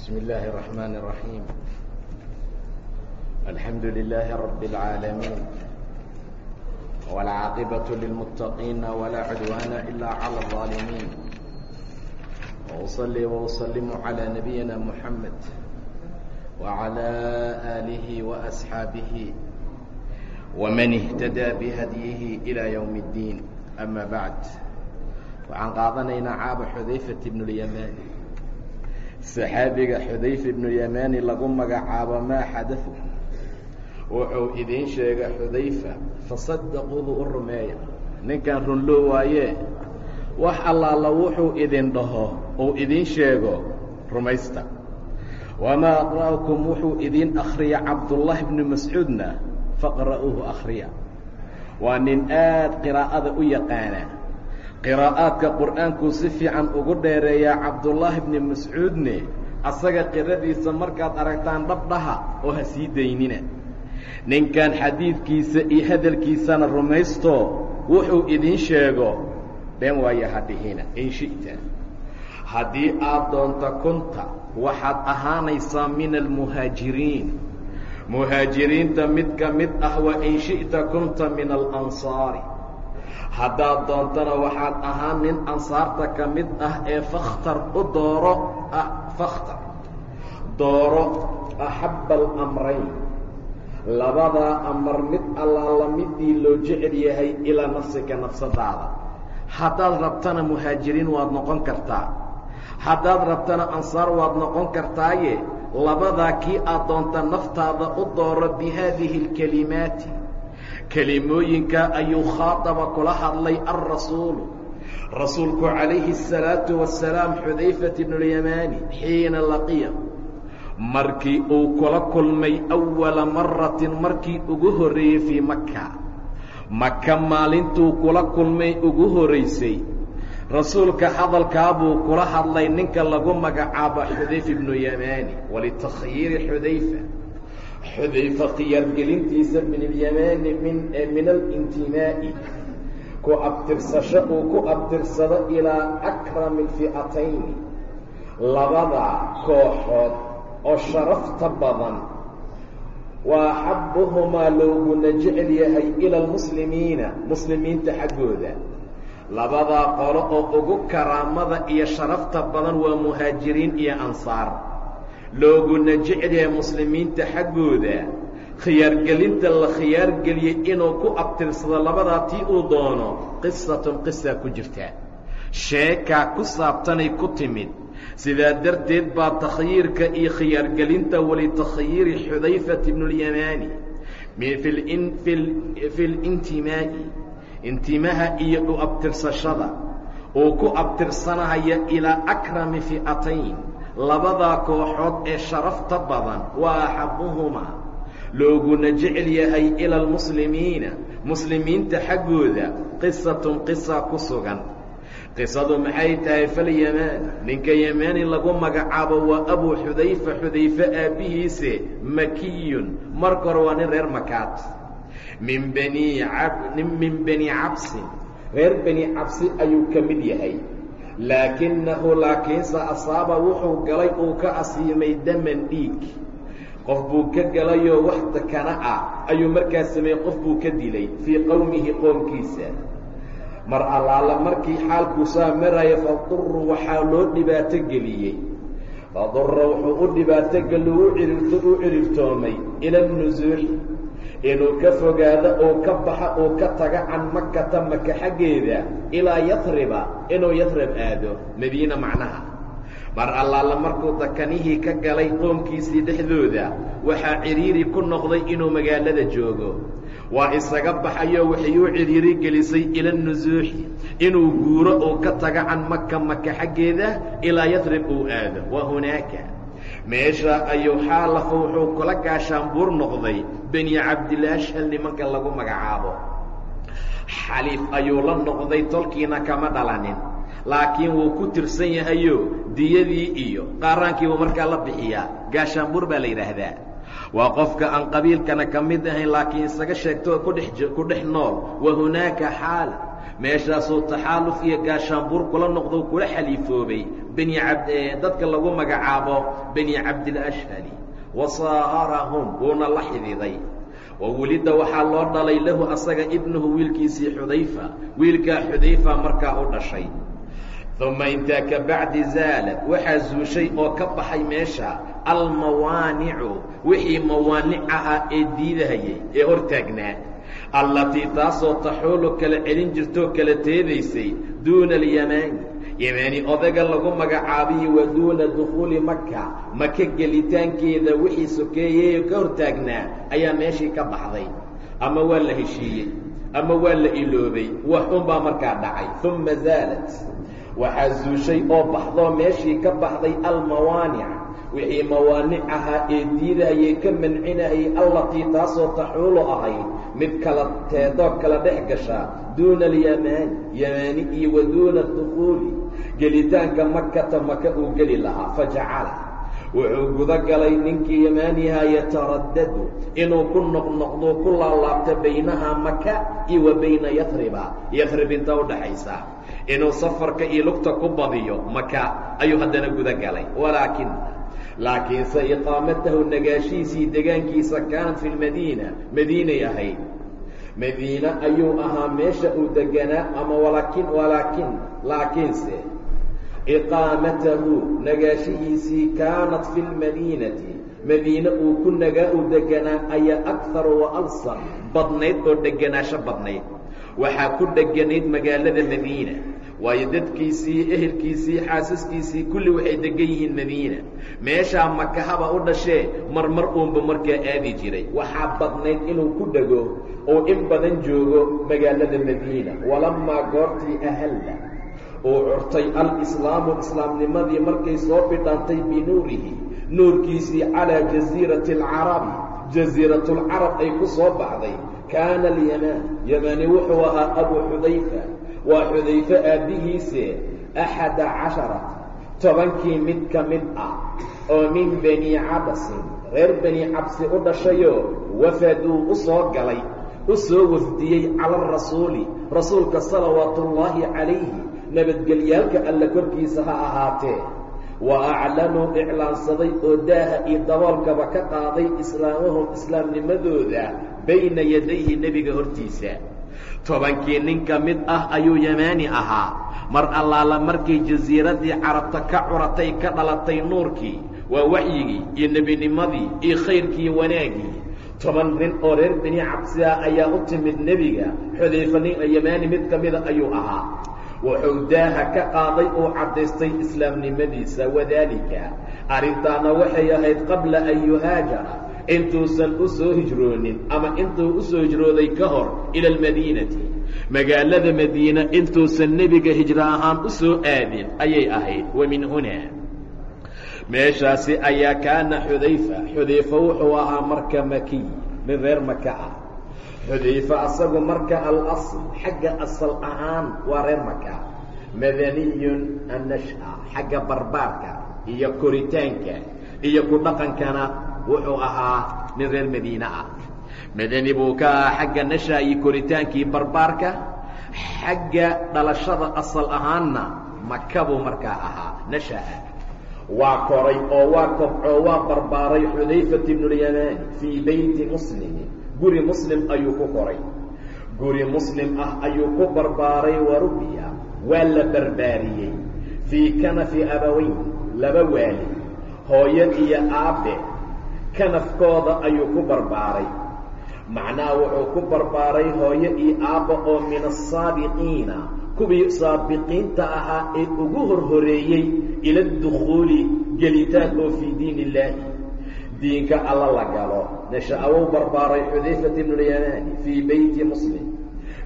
بسم الله الرحمن الرحيم الحمد لله رب العالمين والعاقبة للمتقين ولا عدوان إلا على الظالمين وأصلي وأسلم على نبينا محمد وعلى آله وأصحابه ومن اهتدى بهديه إلى يوم الدين أما بعد waxaan qaadanaynaa caaba xudayfat ibnu اlyamaani saxaabiga xudayfa ibnu yamaani lagu magacaabo maa xadafu wuxuu idiin sheega xudayfa fasadaquuhu u rumeeya. Ninkan runloo waaye wax allaala wuxuu idin dhaho uu idiin sheego rumaysta. Wamaa aqra'akum wuxuu idiin akhriya cabdullaahi bnu mascuudna faqra'uuhu akhriya. Waa nin aad qiraa'ada u yaqaana qiraa'aadka qur'aankuu si fiican ugu dheereeyaa cabdullaahi bni mascuudne asaga qiradiisa markaad aragtaan dhabdhaha oo ha sii daynina ninkan xadiidkiisa iyo hadalkiisana rumaysto wuxuu idiin sheego been waaya ha dhihina in shi'ta. Haddii aad doonto kunta waxaad ahaanaysaa min almuhaajiriin muhaajiriinta mid ka mid ah wa in shi'ta kunta min alansaari haddaad doontana waxaad ahaan nin ansaarta ka mid ah ee fakhtar u dooro fakhtar dooro axabba alamrayn labadaa amar mid allaala midii loo jecel yahay ilaa nafsika nafsadaada. Haddaad rabtana muhaajiriin waad noqon kartaa. Haddaad rabtana ansaar waad noqon kartaaye labadaa kii aad doonta naftaada u dooro bi haadihi alkelimaati kelimooyinka ayuu khaadaba kula hadlay alrasuulu rasuulku calayhi الsalaatu wasalaam xudayfat ibnuاlyamaani xiina laqiya markii uu kula kulmay awala maratin markii ugu horreeyey fii maka maka maalintuu kula kulmay ugu horaysay rasuulka hadalkaabuu kula hadlay ninka lagu magacaabo xudayfa ibnu yamaani walitakhyiiri xudayfa xudayfa khiyaargelintiisa min alyamaani min min alintimaa'i ku abtirsasho uu ku abtirsado ilaa akrami alfi'atayni labada kooxood oo sharafta badan. Waa axabbuhumaa looguna jecel yahay ila almuslimiina muslimiinta xaggooda. Labadaa qolo oo ugu karaamada iyo sharafta badan waa muhaajiriin iyo ansaar looguna jecel yahay muslimiinta xaggooda khiyaargelinta la khiyaargeliyey inuu ku abtirsado labadaa tii uu doono qisatun qisaa ku jirta. Sheekaa ku saabtanay ku timid. Sidaa darteed baa takhyiirka iyo khiyaargelinta walitakhyiiri xudayfat ibnu اlyamaani fi lintimaa'i intimaha iyo u abtirsashada uu ku abtirsanaya ilaa akrami fi'atayn labadaa kooxood ee sharafta badan waa axabuhumaa looguna jecel yahay ila almuslimiina. Muslimiinta xaggooda qisatun qisa ku sugan. Qisadu maxay tahay falyamaan ninka yamaani lagu magacaabo waa abuu xudayfa xudayfe aabbihiise makiyun. Marka hore waa nin reer makaad min bani min bani cabsin reer bani cabsi ayuu ka mid yahay laakinahu laakiinse asaaba wuxuu galay uu ka asiimay daman dhiig. Qof buu ka galayoo wax dakana ah ayuu markaas sameeyey qof buu ka dilay fii qowmihi qoomkiisa. Mar allaala markii xaalkuu saa maraya faduru waxaa loo dhibaato geliyey. Fadura wuxuu u dhibaatogeli u irirto u cirirtoomay ila nusuuxi inuu ka fogaado oo ka baxa oo ka taga can makata maka xaggeeda ilaa yatriba inuu yatrib aado madiina macnaha. Mar allaala markuu dakanihii ka galay qoomkiisii dhexdooda waxaa cidhiiri ku noqday inuu magaalada joogo. Waa isaga baxayoo waxay u cidhiiri gelisay ila nusuuxi inuu guuro oo ka taga can maka maka xaggeeda ilaa yatrib uu aado. Wa hunaaka meesha ayuu xaalafa wuxuu kula gaashaanbuur noqday beni cabdilaashhal nimanka lagu magacaabo. Xaliif ayuu la noqday tolkiina kama dhalanin laakiin wuu ku tirsan yahayo diyadii iyo qaaraankiibuu markaa la bixiyaa. Gaashaanbuur baa la yidhaahdaa. Waa qofka aan qabiilkana ka mid ahayn laakiin isaga sheegto kudhex ku dhex nool. Wa hunaaka xaala meeshaasuu taxaaluf iyo gaashaanbuur kula noqdo kula xaliifoobay. Beni dadka lagu magacaabo beni cabdilashhali wa saa'arahum wuuna la xididay wa welidda waxaa loo dhalay lahu asaga ibnuhu wiilkiisii xudayfa. Wiilkaa xudayfa markaa u dhashay. Uma intaa ka bacdi zaalad waxaa zuushay oo ka baxay meesha almawaanicu wixii mawaanic ahaa ee diidahayay ee hor taagnaa allatii taasoo taxuulu kala celin jirtoo kala teedaysay duuna alyamaani. Yamaani odaga lagu magacaabiyi wa duuna dukhuuli maka maka gelitaankeeda wixii sokeeyey ka hor taagnaa ayaa meeshii ka baxday. Ama waa la heshiiyey ama waa la iloobay wax unbaa markaa dhacay. Uma zaalat. Waxaa zuushay oo baxdoo meeshii ka baxday almawaanic. Wixii mawaanic ahaa ee diidahayay ka mancinayay allatii taasoo taxuulu ahayd mid kala teedoo kala dhex gasha duuna alyamaani yamaani iyo wa duuna dukhuuli gelitaanka makata maka uu geli lahaa fajacala wuxuu guda galay ninkii yamaanihaa yataraddadu inuu ku noqnoqdo ku laalaabto baynaha maka iyo wa bayna yatriba yatrib inta udhaxaysa inuu safarka iyo lugta ku badiyo maka ayuu haddana guda galay walaakin laakiinse iqaamatahu nagaashiisii degaankiisa kaanat fi lmadiina madiinay ahayd madiine ayuu ahaa meesha uu deganaa ama walaakin walaakin laakiinse. Iqaamatahu nagaashihiisii kaanat fi lmadiinati madiine uu ku nagaa uu deganaa ayaa akharu wa alsar badnayd oo deganaasho badnayd. Waxaa ku dheganayd magaalada madiina waayo dadkiisii ehelkiisii xaasaskiisii kulli waxay degan yihiin madiina. Meeshaa makahaba u dhashee marmar uunba markaa aadi jiray. Waxaa badnayd inuu ku dhego oo in badan joogo magaalada madiina. Walamaa goortii ahalla uu curtay alislaamu islaamnimadii markay soo bidhantay binuurihi. Nuurkiisii calaa jasiirati alcarabi jasiiratulcarab ay ku soo baxday. Kaana alyamaan. Yamaani wuxuu ahaa abuu xudayfa waa xudayfe aabbihiise axada casharata tobankii mid ka mid ah oo min bani cabasin reer bani cabsi u dhashayoo wafaduu u soo galay u soo wafdiyey cala arasuuli rasuulka salawaatuullaahi calayhi nabadgelyaalka alla korkiisa ha ahaatee. Wa aclanuu iclaansaday oo daaha iyo daboolkaba ka qaaday islaamahum islaamnimadooda bayna yadayhi nebiga hortiisa tobankii nin ka mid ah ayuu yamaani ahaa. Mar allaala markay jasiiradii carabta ka curatay ka dhalatay nuurkii waa waxyigii iyo nebinimadii iyo khayrkii wanaagii. Toban nin oo reer beni cabsiha ayaa u timid nebiga xudayfa nin yamaani mid ka mida ayuu ahaa. Wuxuu daaha ka qaaday uu caddaystay islaamnimadiisa wadaalika. Arrintaana waxay ahayd qabla an yuhaajara intuusan u soo hijroonin ama intuu u soo hijrooday ka hor ila almadiinati. Magaalada madiina intuusan nebiga hijro ahaan u soo aadin ayay ahayd. Wa min hunaa meeshaasi ayaa kaana xudayfa. Xudayfa wuxuu ahaa marka makiy mid reer maka ah xudayfa asagu marka alasl xagga asal ahaan waa reer maka madaniyun annasha xagga barbaarka iyo koritaanka iyo ku dhaqankana wuxuu ahaa nin reer madiine ah. Madani buu ka ahaa xagga nasha iyo koritaankii barbaarka xagga dhalashada asal ahaanna maka buu markaa ahaa nashaa waa koray oo waa kobcoo waa barbaaray xudayfat ibnulyamaani fii beyti muslimi guri muslim ayuu ku koray. Guri muslim ah ayuu ku barbaaray warubiya waa la barbaariyey. Fii kanafi abaweyn laba waali hooyo iyo aabbe kanafkooda ayuu ku barbaaray. Macnaha wuxuu ku barbaaray hooyo iyo aabba oo min asaabiqiina kuwii saabiqiinta ahaa ee ugu horhoreeyey ila dukhuuli gelitaan oo fii diin illaahi diinka alla la galo. Nasha-awou barbaaray xudayfat ibnulyamaani fii beyti muslim.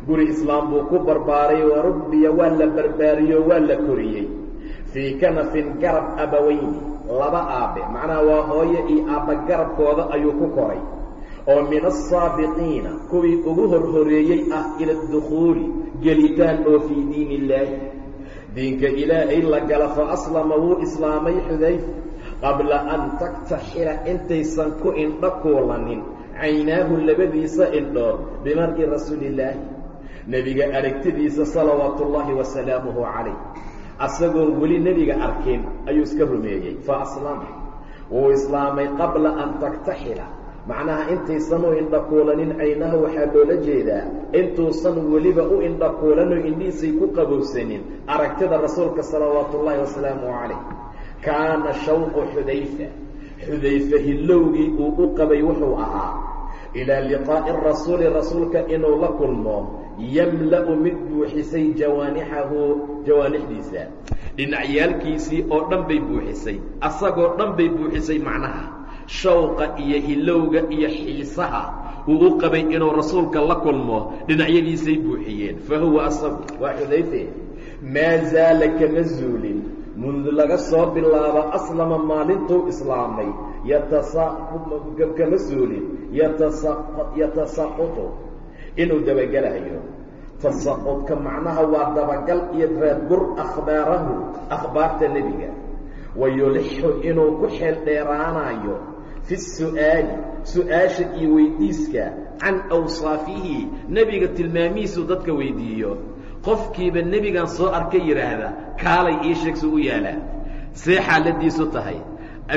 Guri islaam buu ku barbaaray warubbiya waa la barbaariyo waa la koriyey. Fii kanafin garab abaweyni laba aabe macnaha waa hooyo iyo aabba garabkooda ayuu ku koray oo min asaabiqiina kuwii ugu horhoreeyey ah ila dukhuuli gelitaan oo fii diin illaahi diinka ilaahay la gala fa aslama wuu islaamay xudayfa qabla an taktaxila intaysan ku indho kuulanin. Caynaahu labadiisa indhood bimar'i rasuulillaahi. Nebiga aragtidiisa salawaatu ullaahi wasalaamuhu calayh asagoon weli nebiga arkin ayuu iska rumeeyey. Fa aslama wuu islaamay qabla an taktaxila macnaha intaysan u indhakuulanin caynaha waxaa loola jeedaa intuusan weliba u indhakuulanoo indhihiisay ku qabowsanin. Aragtida rasuulka salawaatu ullaahi wasalaamu calayh. Kaana shawqu xudayfa. Xudayfe hillowgii uu u qabay wuxuu ahaa ilaa liqaa'i rasuuli rasuulka inuu la kulmo yamla'u mid buuxisay jawaanixahu jawaanixdiisa. Dhinacyaalkiisii oo dhan bay buuxisay. Asagoo dhan bay buuxisay macnaha. Shawqa iyo hilowga iyo xiisaha uu u qabay inuu rasuulka la kulmo dhinacyadiisay buuxiyeen. Fa huwa asagu waa xudayfe. Maa zaala kama zuulin. Mundu laga soo bilaabo aslama maalintuu islaamay. Kama suulin yatasaqutu inuu dabagelayo tasaqudka macnaha waa dabagal iyo raadgur akhbaarahu akhbaarta nebiga. Wayulixu inuu ku xeel dheeraanayo fi su'aali su'aasha iyo weydiiska can awsaafihi nebiga tilmaamihiisuu dadka weydiiyo. Qofkiiba nebigan soo arka yidhaahda kaalay ii sheegsu u yaalaa see xaaladiisu tahay.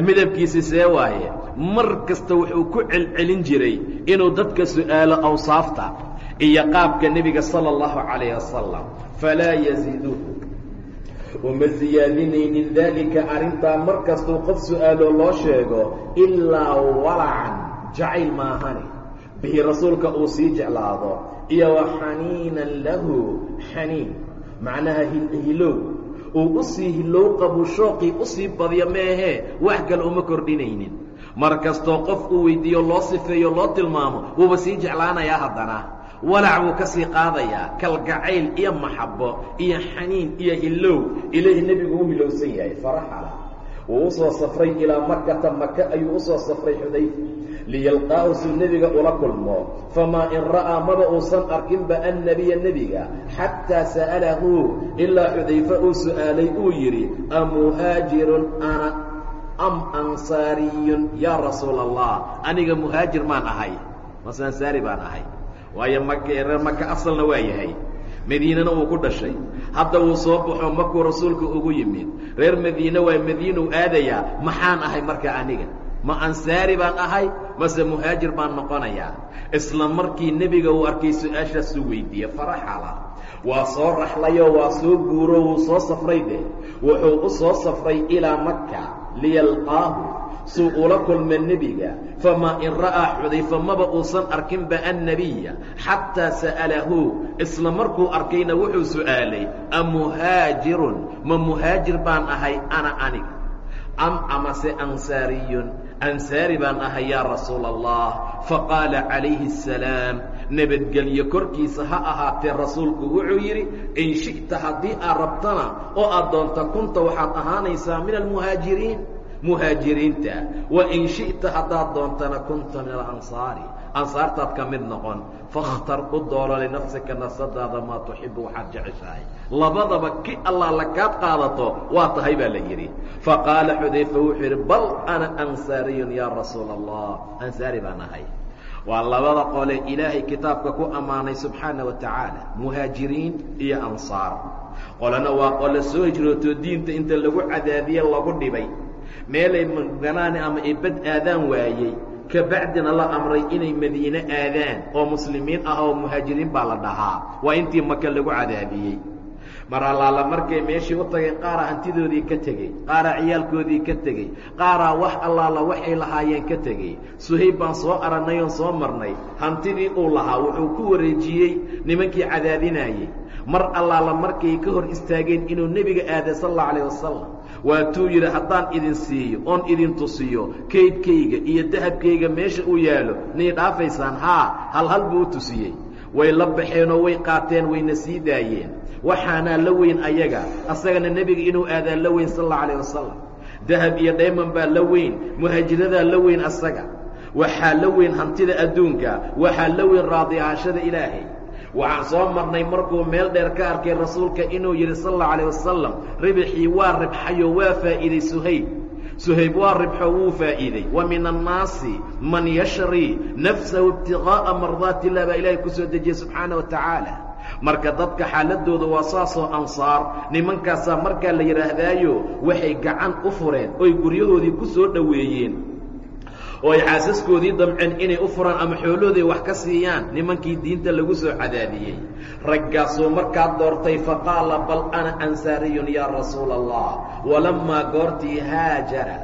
Midabkiisi see waaye mar kasta wuxuu ku celcelin jiray inuu dadka su'aalo awsaafta iyo qaabka nebiga sala allahu calayh wasalam falaa yasiiduhu uma siyaadinaynin daalika arrintaa mar kastuu qof su'aaloo loo sheego ilaa walacan jacayl maahani. Bihi rasuulka uu sii jeclaado iyo wa xaniinan lahu xaniin. Macnaha hilow. Uu u sii hilow qabu shooqii u sii badyo meehee wax kale uma kordhinaynin. Mar kastoo qof uu weydiiyo loo sifeeyo loo tilmaamo wuuba sii jeclaanayaa haddana walac buu ka sii qaadayaa. Kalgacayl iyo maxabo iyo xaniin iyo hilow ilaahi nebigu u hilowsan yahay. Faraxala wuu u soo safray ilaa makata maka ayuu u soo safray xudayfa liyalqaahu suu nebiga ula kulmo. Famaa in ra'aa maba uusan arkinba annebiya nebiga. Xataa sa'alahu. Ilaa xudayfa uu su'aalay. Uu yidhi amuhaajirun ana am ansaariyun yaa rasuula allah aniga muhaajir maan ahay. Mase ansaari baan ahay waayo maka reer maka asalna waa yahay. Madiinana wuu ku dhashay. Hadda wuu soo baxo makuu rasuulka ugu yimid. Reer madiine waa madiinuu aadayaa maxaan ahay marka aniga? Ma ansaari baan ahay mase muhaajir baan noqonayaa isla markii nebiga uu arkay su'aashaasuu weydiiye faraxala. Waa soo raxlayoo waa soo guuro wuu soo safray de wuxuu u soo safray ilaa maka liyalqaahu suu ula kulma nebiga famaa in ra'aa xudayfa maba uusan arkinba annebiya xataa sa'alahu isla markuu arkayna wuxuu su'aalay amuhaajirun ma muhaajir baan ahay ana aniga? Am amase ansaariyun? Ansaari baan ahay yaa rasuula allah faqaala calayhi asalaam nabadgelyo korkiisa ha ahaatee rasuulku wuxuu yidhi in shi'ta haddii aad rabtana oo aad doonta kunta waxaad ahaanaysaa min almuhaajiriin muhaajiriinta. Wa in shi'ta haddaad doontana kunta min alansaari. Ansaartaad ka mid noqon. Fakhtar u dooro linafsika nafsadaada maa tuxibu waxaad jeceshahay. Labadaba ki allah la kaad qaadato waa tahay baa la yidhi. Faqaala xudayfa wuxuu yidhi bal ana ansaariyun yaa rasuula allah ansaari baan ahay. Waa labada qole ilaahay kitaabka ku ammaanay subxaana wa tacaala muhaajiriin iyo ansaar. Qolena waa qole soo hijrooto diinta inta lagu cadaadiye lagu dhibay meelay maganaani ama ibad aadaan waayey kabacdina la amray inay madiine aadaan oo muslimiin ah oo muhaajiriin baa la dhahaa. Waa intii maka lagu cadaabiyey mar allaala markay meeshii u tageen qaaraa hantidoodii ka tegey qaaraa ciyaalkoodii ka tegey qaaraa wax allaala waxay lahaayeen ka tegey suhayb baan soo arannay oon soo marnay hantidii uu lahaa wuxuu ku wareejiyey nimankii cadaadinayey. Mar allaala markay ka hor istaageen inuu nebiga aaday sal allau alayh wasalam waatuu yidhi haddaan idin siiyo oon idin tusiyo kaydkayga iyo dahabkayga meesha uu yaalo nii dhaafaysaan haa hal hal buu u tusiyey. Way la baxeenoo way qaateen wayna sii daayeen. Waxaanaa la weyn ayaga asagana nebiga inuu aadaa la weyn sal allau alayh wasalam dahab iyo dhayman baa la weyn muhaajiradaa la weyn asaga. Waxaa la weyn hantida adduunka waxaa la weyn raadiaashada ilaahay waxaan soo marnay markuu meel dheer ka arkay rasuulka inuu yidhi sal allau alayh wasalam ribxii waa ribxayo waa faa'iiday suhayb. Suhayb waa ribxo wuu faa'iiday. Wa min annaasi man yashri nafsahu ibtiqaa'a mardaati illah baa ilaahay ku soo dejiyey subxaana wa tacaala. Marka dadka xaaladooda waa saasoo ansaar nimankaasaa markaa la yidhaahdaayo waxay gacan u fureen oy guryahoodii ku soo dhoweeyeen oo ay xaasaskoodii damceen inay u furaan ama xoolooday wax ka siiyaan nimankii diinta lagu soo cadaadiyey. Raggaasuu markaa doortay faqaala bal ana ansaariyun yaa rasuula allah walammaa goortii haajara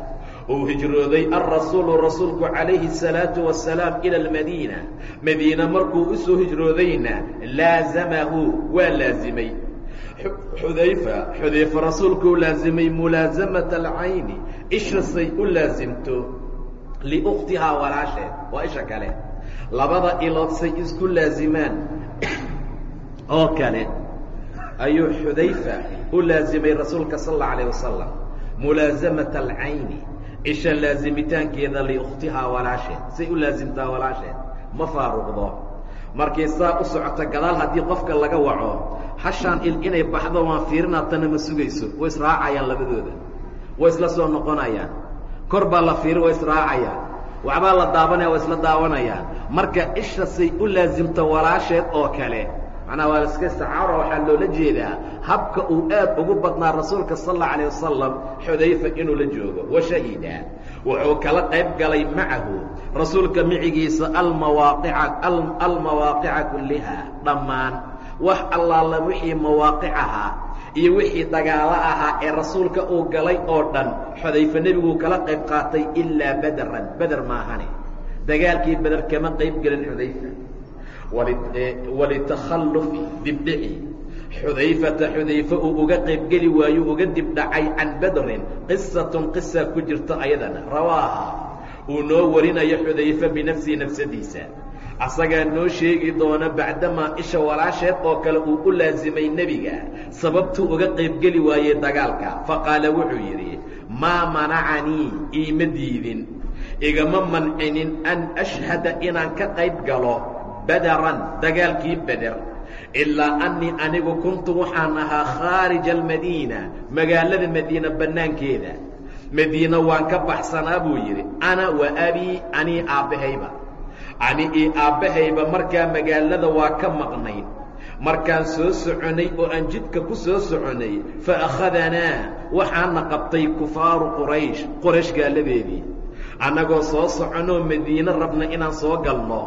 uu hijrooday alrasuulu rasuulku calayhi الsalaatu wasalaam ila almadiina. Madiina markuu u soo hijroodayna laazamahu waa laazimay. Xudayfa xudayfa rasuulkuu laazimay mulaasamata alcayni ishasay u laasimto liukhtihaa walaasheed waa isha kale labada ilood say isku laazimaan oo kale ayuu xudayfa u laazimay rasuulka sal اllau alayه wasalam mulaasamata alcayni isha laazimitaankeeda liukhtihaa walaasheed say u laasimtaa walaasheed ma faaruqdo markay saa u socoto gadaal haddii qofka laga waco hashaan il inay baxdo waan fiirinaa tana ma sugayso way israacayaan labadooda way isla soo noqonayaan kor baa la fiiri waa israacayaan waxbaa la daabanaya waa isla daawanayaan marka isha say u laasimto walaasheed oo kale macnaha waa iska isticaara waxaa loola jeedaa habka uu aad ugu badnaa rasuulka sal allau alayh wasalam xudayfa inuu la joogo wa shahida. Wuxuu kala qayb galay macahu rasuulka micigiisa almawaaqica almawaaqica kulliha dhammaan. Wax allaala wixii mawaaqic ahaa iyo wixii dagaalo ahaa ee rasuulka uu galay oo dhan xudayfa nebiguu kala qayb qaatay ilaa bederan beder maahane dagaalkii beder kama qayb gelin xudayfa. Walitakhallufi dibdhici. Xudayfata xudayfe uu uga qaybgeli waayo uga dibdhacay can badrin. Qisatun qisa ku jirta ayadana. Rawaaha. Uu noo warinayo xudayfe binafsihi nafsadiisa asagaa noo sheegi doona bacdamaa isha walaasheed oo kale uu u laasimay nebiga. Sababtuu uga qaybgeli waayey dagaalka. Faqaala wuxuu yidhi maa manacanii iima diidin. Igama mancinin an ashhada inaan ka qayb galo badaran dagaalkii beder. Ilaa annii anigu kuntu waxaan ahaa khaarija almadiina magaalada madiina bannaankeeda. Madiina waan ka baxsanaa buu yidhi. Ana wa abii anii aabbahayba ani io aabbahayba markaa magaalada waa ka maqnayn markaan soo soconay oo aan jidka ku soo soconay fa akhadanaa waxaana qabtay kufaaru quraysh qoraysh gaaladeedii annagoo soo soconoo madiine rabna inaan soo galno.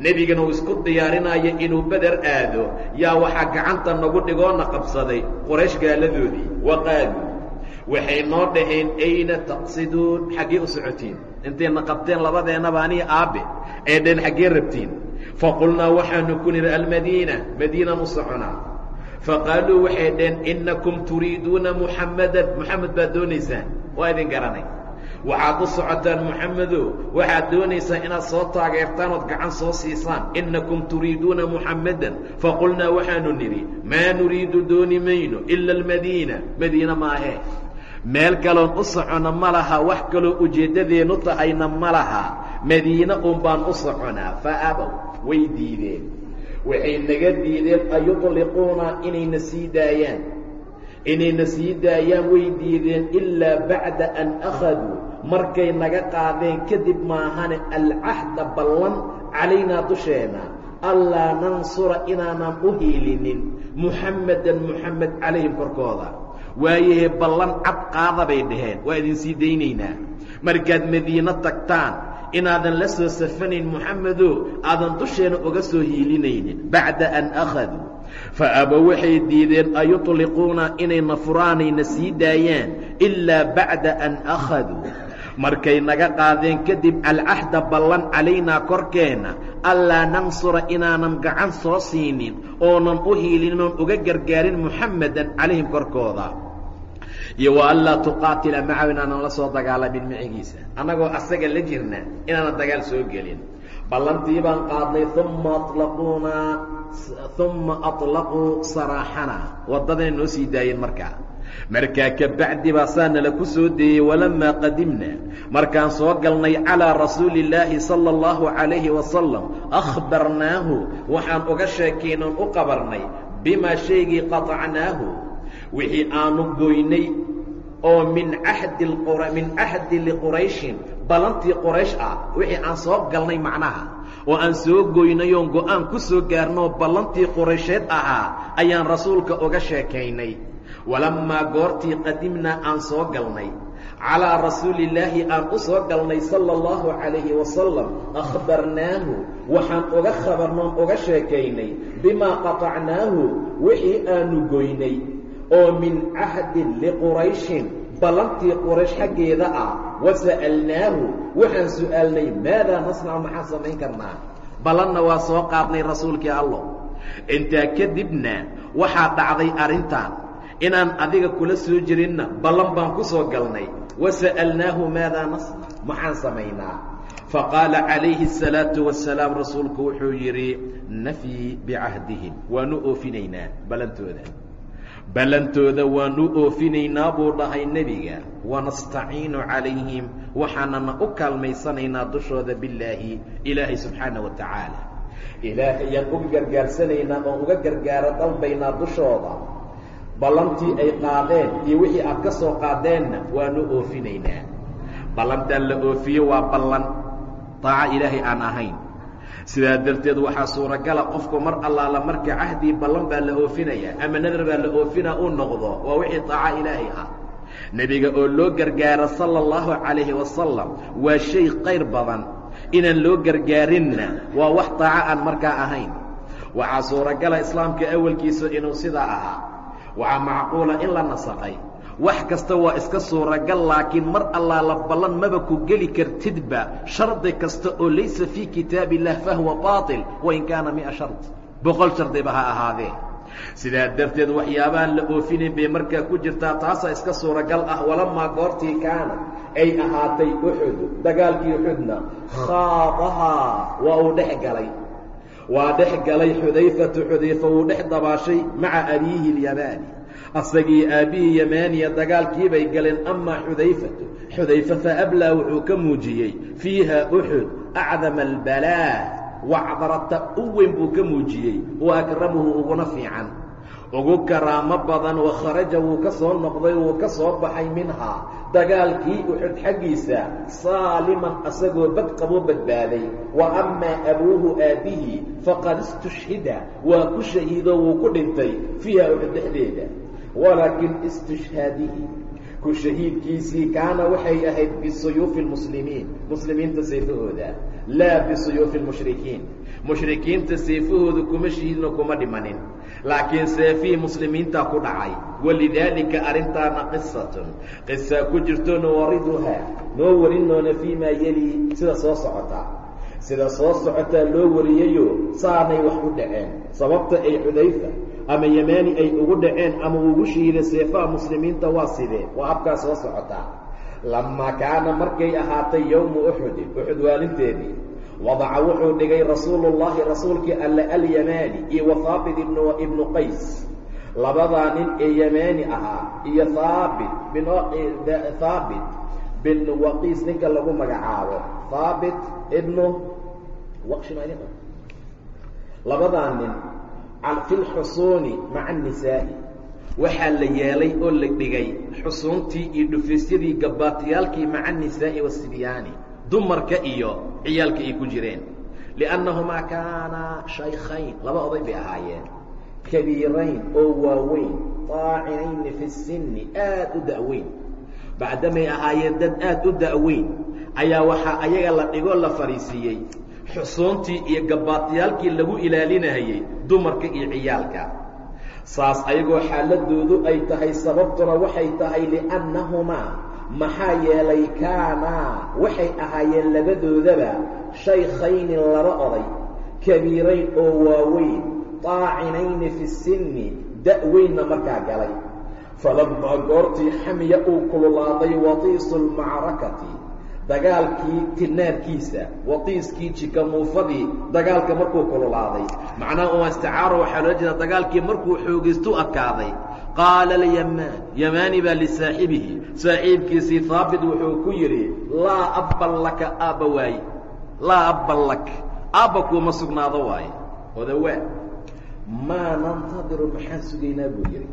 Nebigana uu isku diyaarinaayo inuu beder aado. Yaa waxaa gacanta nagu dhigoona qabsaday qoraysh gaaladoodii. Waqaadu waxay noo dhaheen ayna taqsiduun? Xaggee u socotiin intayna qabteen labadeennaba aniga aabbe ee dheen xaggee rabtiin. Faqulnaa waxaanu ku nidhi almadiina madiinaan u soconaa faqaaluu waxay dhaheen innakum turiiduuna muxammadan moxamed baad doonaysaan waa idin garanay. Waxaad u socotaan moxamedo waxaad doonaysaan inaad soo taageertaan ood gacan soo siisaan. Innakum turiiduuna muxammadan faqulnaa waxaanu nidhi maa nuriidu dooni mayno ila almadiina. Madiina maahee meel kaloon u socono ma laha wax kaloo ujeeddadeennu tahayna ma laha. Madiine un baan u soconaa fa abow way diideen. Waxay naga diideen ayuطliquuna inayna sii daayaan. Inayna sii daayaan way diideen ilaa bacda an akhaduu. Markay naga qaadeen kadib maahane alcahda ballan calaynaa dusheena. Allaa nansura inaanan u hiilinin. Muxammedan muxamed calayhim korkooda waayahee ballan cad qaada bay dhaheen. Waa idin sii daynaynaa. Markaad madiino tagtaan inaadan la soo safanayn moxamedo aadan dusheena uga soo hiilinaynin. Bacda an akhaduu. Fa aba waxay diideen ayuطliquuna inayna furaanayna sii daayaan ilaa bacda an akhaduu. Markay naga qaadeen kadib alcahda ballan calaynaa korkeenna allaa nansura inaanan gacan soo siinin oonan u hiilinin oon uga gargaarin muxammedan calayhim korkooda iyo wa anlaa tuqaatila macahu inaanan la soo dagaalamin micigiisa annagoo asaga la jirna inaanan dagaal soo gelin ballantii baan qaadnay uma alaquunaa uma aطlaquu saraaxana waddaday noo sii daayeen markaa markaa kabacdi baa saa nala ku soo deeyey walamaa qadimna markaan soo galnay calىa rasuuli اllaahi salى اllahu عalayhi wasalam akhbarnaahu waxaan uga sheekaynoon u qabarnay bimaa shaygii qaطacnaahu wixii aanu goynay oo min axdi liqurayshin balantii qoraysh ah wixii aan soo galnay macnaha. Oo aan soo goynayoon go'aan ku soo gaarnoo ballantii quraysheed ahaa ayaan rasuulka uga sheekaynay. Walammaa goortii qadimnaa aan soo galnay. Calaa rasuuliillaahi aan u soo galnay sala allahu calayhi wasalam akhbarnaahu waxaan uga khabarnoon uga sheekaynay bimaa qatacnaahu wixii aanu goynay oo min cahdin liqurayshin. Ballantii quraysh xaggeeda ah wa waxaan su'aalnay maadaa nasnacu maxaan samayn karnaa? Ballanna waa soo qaadnay rasuulkii allo. Intaa kadibna waxaa dhacday arrintan inaan adiga kula soo jirinna ballan baan ku soo galnay. Wa sa'alnaahu maadaa nasnac maxaan samaynaa? Faqaala calayhi الsalaau wasalaam rasuulku wuxuu yidhi nafyi bicahdihim waanu oofinaynaa ballantooda ballantooda waanu oofinaynaa buu dhahay nebiga. Wanastaciinu calayhim waxaanana u kaalmaysanaynaa dushooda billaahi ilaahay subxaana wa tacaala. Ilaahay ayaan uga gargaarsanaynaa oon uga gargaaro dalbaynaa dushooda. Ballantii ay qaadeen iyo wixii aad ka soo qaadeenna waanu oofinaynaa. Ballantaan la oofiye waa ballan. Daaco ilaahay aan ahayn sidaa darteed waxaa suuragala qofku mar allaala marka cahdii ballan baa la oofinayaa ama nadar baa la oofinaa uu noqdo waa wixii daaco ilaahay ah. Nebiga oo loo gargaaro sala allahu calayhi wasalam waa shay qayr badan. Inaan loo gargaarinna waa wax daaco aan markaa ahayn. Waxaa suuragala islaamka awalkiisa inuu sidaa ahaa. Waxaa macquula in la nasaqay wax kasta waa iska suuragal laakiin mar allaala ballan maba ku geli kartidba shardi kasta oo laysa fii kitaab illah fahuwa baaطil wain kaana mia shard boqol shardiba ha ahaadee. Sidaa darteed waxyaabahaan la oofinayn bay markaa ku jirtaa taasaa iska suuragal ah walamaa goortii kaana ay ahaatay uxud dagaalkii uxudna khaadahaa waa uu dhex galay. Waa dhex galay xudayfatu xudayfa wuu dhex dabaashay maca abiihi اlyamaani asagii aabbihii yamaaniya dagaalkii bay galeen amaa xudayfatu. Xudayfa faablaa wuxuu ka muujiyey fiiha uxud acdama albalaa wacdarata u weyn buu ka muujiyey wa akramuhu uguna fiican. Ugu karaamo badan wakharaja wuu ka soo noqday wuu ka soo baxay minhaa. Dagaalkii uxud xaggiisa saaliman asagoo bad qaboo badbaaday. Wa amaa abuuhu aabbihii faqad istushhida. Waa ku shahiido wuu ku dhintay fiiha uxud dhexdeeda walaakin istushhaadihi ku shahiidkiisii kaana waxay ahayd bisuyuufi lmuslimiin muslimiinta seefahooda laa bisuyuufi lmushrikiin mushrikiinta seefahooda kuma shahiidno kuma dhimanin laakiin seefihii muslimiintaa ku dhacay walidaalika arrintaana qisatun qisaa ku jirto nuwariduhaa noo warinoona fii maa yeli sida soo socota sida soo socotaa loo wariyayo saanay wax u dhaceen sababta ay xudayfa ama yamaani ay ugu dhaceen ama ugu shihiida seefaha muslimiinta waa sidee? Waa habkaa soo socotaa lamaa kaana markay ahaatay yowmu uxudin uxud waalinteedii wadaca wuxuu dhigay rasuulu llaahi rasuulkii alle alyamaani iyo wa haabit ibnu qays. Labadaa nin ee yamaani ahaa iyo haabit haabit bin waqiis ninka lagu magacaabo. Haabit ibnu labadaa nin fi lxusuuni maca annisaa'i waxaa la yeelay oo la dhigay xusuuntii iyo dhufaysyadii gabbaatiyaalkii maca annisaa'i waasibyaani dumarka iyo ciyaalka ay ku jireen. Liannahumaa kaanaa shaykhayn laba oday bay ahaayeen. Kabiirayn oo waaweyn daacinayni fi sinni aad u da'weyn. Bacdamay ahaayeen dad aad u da'weyn. Ayaa waxaa ayaga la dhigoo la fadhiisiiyey xusuuntii iyo gabbaatiyaalkii lagu ilaalinayey dumarka iyo ciyaalka. Saas ayagoo xaaladoodu ay tahay sababtuna waxay tahay li'annahumaa maxaa yeelay kaanaa waxay ahaayeen labadoodaba shaykhayni laba oday kabiirayn oo waaweyn daacinayni fi sinni da'weynna markaa galay. Falammaa goortii xamiya uu kululaaday watiisu lmacrakati dagaalkii tinaarkiisa watiiskii jikamuufadii dagaalka markuu kululaaday. Macnaha uma isticaaro waxaa loola jeeda dagaalkii markuu xoogaystu adkaaday. Qaala alyamaan yamaani baa lisaaxibihi saaxiibkiisii haabit wuxuu ku yidhi laa abban laka aabba waaye laa abban lak. Aabba kuuma sugnaado waaye odawaa maa nantadiru maxaan sugaynaa? buu yidhi.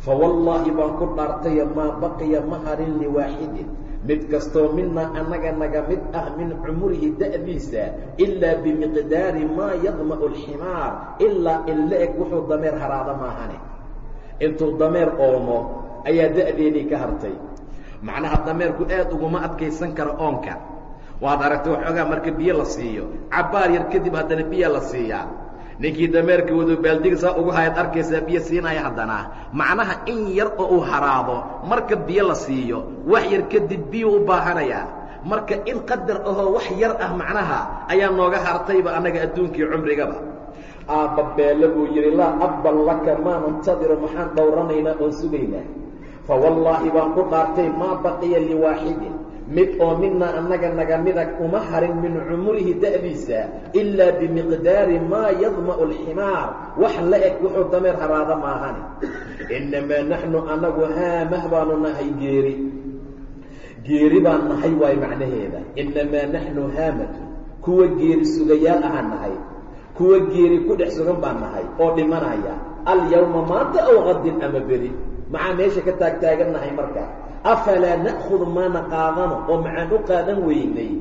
Fawallaahi baan ku dhaartaya maa baqiya ma harin liwaaxidin mid kastoo mina annaga naga mid ah min cumurihi da'diisa ilaa bimiqdaari maa yadma'u alximaar ilaa illa eg wuxuu dameer haraada maahane. Intuu dameer oomo ayaa da'deedii ka hartay. Macnaha dameerku aad uguma adkaysan karo oonka. Waad aragtay waxoogaa marka biyo la siiyo cabbaar yar kadib haddana biya la siiyaa ninkii dameerka wadu baaldiga saa ugu hayaad arkaysaa biyo siinaya haddana. Macnaha in yar oo uu haraado marka biyo la siiyo wax yar kadib biyuu u baahanayaa marka in qadar ahoo wax yar ah macnaha ayaa nooga hartayba annaga adduunkii cumrigaba. Aabba beelle buu yidhi laa abban laka maa nantadiru maxaan dhowranaynaa oon sugaynaa fa wallaahi baan ku dhaartay maa baqiya liwaaxidin mid oo mina annaga naga mida uma harin min cumurihi da'diisa ilaa bimiqdaari maa yadma'u alximaar. Wax la eg wuxuu dameer haraada maahane innamaa naxnu annagu haamah baanu nahay geeri. Geeri baan nahay waay macnaheeda. Innamaa naxnu haamatu kuwa geeri sugayaal ahaan nahay. Kuwa geeri ku dhex sugan baan nahay oo dhimanaya. Alyawma maanta aw qadin ama beri. Maxaa meesha ka taagtaagan nahay marka afalaa na'khud maana qaadano oo maxaan u qaadan weynay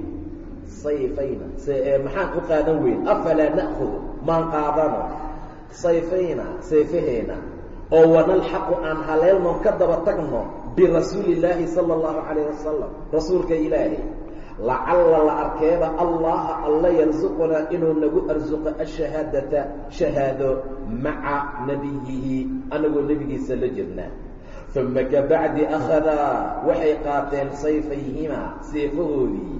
sayfayna maxaan u qaadan weyn afalaa na'khud maan qaadano sayfayna sayfaheena oo wanalxaqu aan haleelno ka daba tagno birasuuli illaahi sala allahu calayh wasalam rasuulka ilaahay lacalla la arkeeba allaha alla yarsuqunaa inuu nagu arsuqo ashahaadata shahaado maca nabiyihi anagoo nebigiisa la jirnaa uma kabacdi akhadaa waxay qaateen sayfayhimaa seefahoodii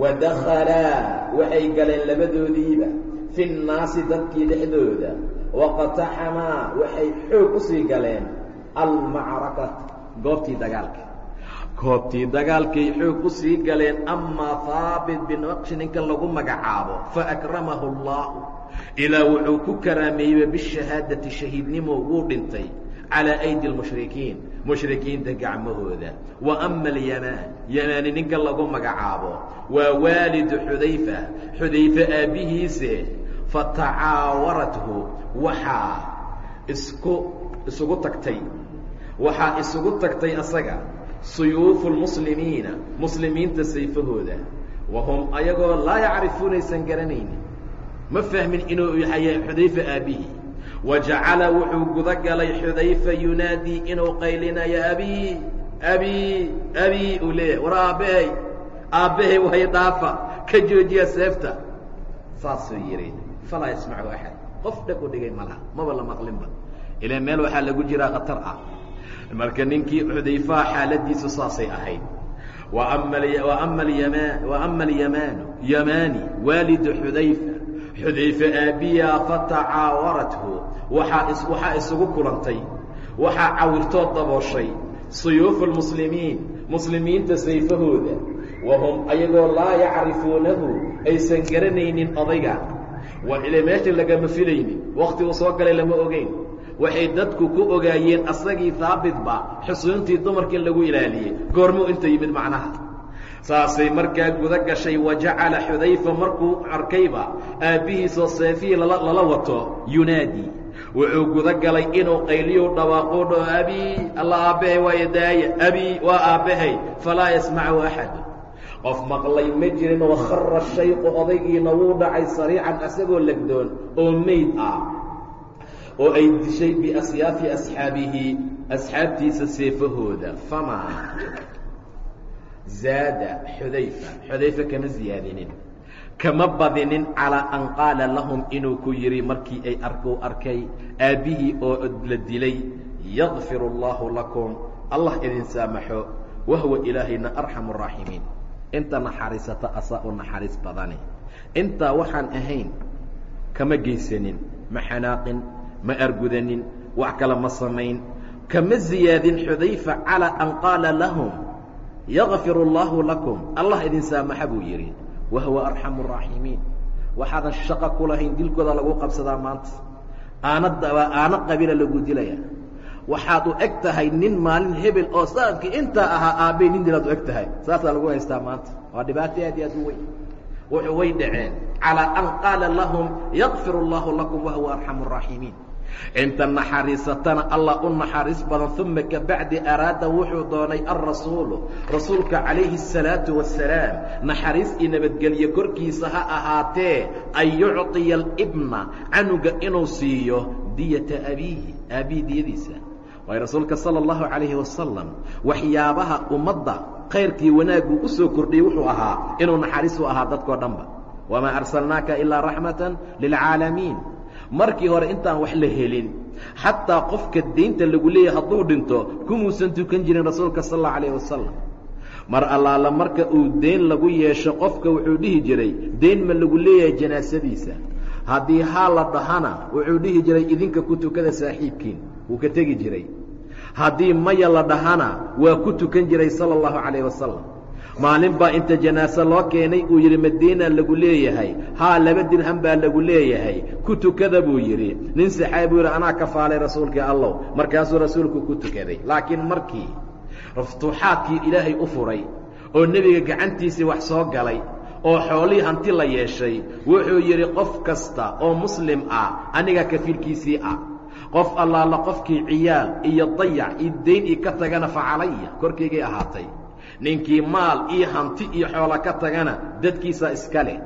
wadakhalaa waxay galeen labadoodiiba fi nnaasi dadkii dhexdooda waqataxamaa waxay xoog u sii galeen almacraka goobtii dagaalka. Goobtii dagaalkay xoog u sii galeen amaa haabit bin waqshi ninka lagu magacaabo faakramahu allahu ilaa wuxuu ku karaameeyey bishahaadati shahiidnimo wuu dhintay calaa aydi lmushrikiin mushrikiinta gacmahooda wa ama alyamaan yamaani ninka lagu magacaabo waa waalidu xudayfa xudayfe aabbihiise fatacaawarathu waxaa isku isugu tagtay waxaa isugu tagtay asaga suyuufu lmuslimiina muslimiinta sayfahooda wahum ayagoo laa yacrifuunaysan garanaynin ma fahmin inuu yahay xudayfa aabbihii wajacala wuxuu guda galay xudayfa yunaadii inuu qaylinayo abii abii abii uu leeyahay war aabbahay aabbahay way dhaafa ka joojiya seefta saasuu yidhi falaa yasmacu axad qof dheg u dhigay malaha maba la maqlinba ilaa meel waxaa lagu jiraa khatar ah marka ninkii xudayfaha xaaladiisu saasay ahayd ama ama alyamaanu yamaani waalidu xudayfa xudayfe aabbiyaa fatacaawarathu waxaa isugu kulantay. Waxaa cawirtood dabooshay. Suyuufu lmuslimiin muslimiinta sayfahooda. Wahum ayagoo laa yacrifuunahu aysan garanaynin odayga. Waa ila meesha lagama filaynin. Wakti uu soo galay lama ogeyn. Waxay dadku ku ogaayeen asagii haabitba xusuuntii dumarkii lagu ilaaliyey goormuu inta yimid macnaha. Saasay markaa guda gashay wa jacala xudayfa markuu arkayba aabbihiisoo seefihii lala wato yunaadi wuxuu guda galay inuu qayliyu dhawaaquu dhao abii alla aabbahay waayo daaya abii waa aabbahay falaa yasmacu axad. Qof maqlay ma jirin wakhara shayqu odaygiina wuu dhacay sariican asagoo legdoon oo meyd ah oo ay dishay biasyaafi asxaabihi asxaabtiisa seefahooda. Famaa zaada xudayfa xudayfa kama ziyaadinin kama badinin calaa an qaala lahum inuu ku yidhi markii ay arkuu arkay aabbihii oo la dilay yakfir اllahu lakum allah idin saamaxo wahuwa ilaahayna arxamu الraaximiin inta naxariisata asaa u naxariis badani intaa waxaan ahayn kama geysanin ma xanaaqin ma argudanin wax kale ma samayn kama ziyaadin xudayfa calىa an qaala lahum yakfir اllahu lakum allah idin saamaxa buu yidhi wahuwa arxamu raaximiin waxaadan shaqo ku lahayn dilkooda lagu qabsadaa maanta aanadabaa aana qabila lagu dilaya waxaad u eg tahay nin maalin hebel oo saadkii intaa ahaa aabbey nin dilaad u eg tahay saasaa lagu haystaa maanta waa dhibaato aad iyo aad u weyn wuxuu way dhaceen calaa an qaala lahum yakfir اllahu lakum wahuwa arxamu raaximiin inta naxariisatana allah u naxariis badan uma kabacdi araada wuxuu doonay alrasuulu rasuulka calayhi الsalaatu wasalaam naxariis iyo nabadgelyo korkiisa ha ahaatee an yucطiya alibna canuga inuu siiyo diyata abiihi aabihi diyadiisa waayo rasuulka salى اllahu calayhi wasalam waxyaabaha ummadda khayrkii wanaagguu u soo kordhiyey wuxuu ahaa inuu naxariis u ahaa dadkoo dhanba wamaa arsalnaaka ilaa raxmata lilcaalamiin markii hore intaan wax la helin xataa qofka deynta lagu leeyahay hadduu dhinto kumuusan tukan jirin rasuulka sal allau alayh wasalam mar allaala marka uu deyn lagu yeesho qofka wuxuu dhihi jiray deyn ma lagu leeyahay janaasadiisa. Haddii haa la dhahana wuxuu dhihi jiray idinka ku tukada saaxiibkiin. Wuu ka tegi jiray. Haddii maya la dhahana waa ku tukan jiray sala allahu calayh wasalam maalin baa inta janaase loo keenay uu yidhi madiina lagu leeyahay haa laba dirham baa lagu leeyahay. Ku tukada buu yidhi. Nin saxaabi yidhi anaa kafaalay rasuulkii allow. Markaasuu rasuulku ku tukaday. Laakiin markii raftuuxaadkii ilaahay u furay oo nebiga gacantiisii wax soo galay oo xoolihii hanti la yeeshay wuxuu yidhi qof kasta oo muslim ah aniga kafiilkiisii ah qof allaala qofkii ciyaal iyo dayac iyo dayn ii ka tagana fa calaya. Korkaygay ahaatay ninkii maal iyo hanti iyo xoola ka tagana dadkiisa iska leh.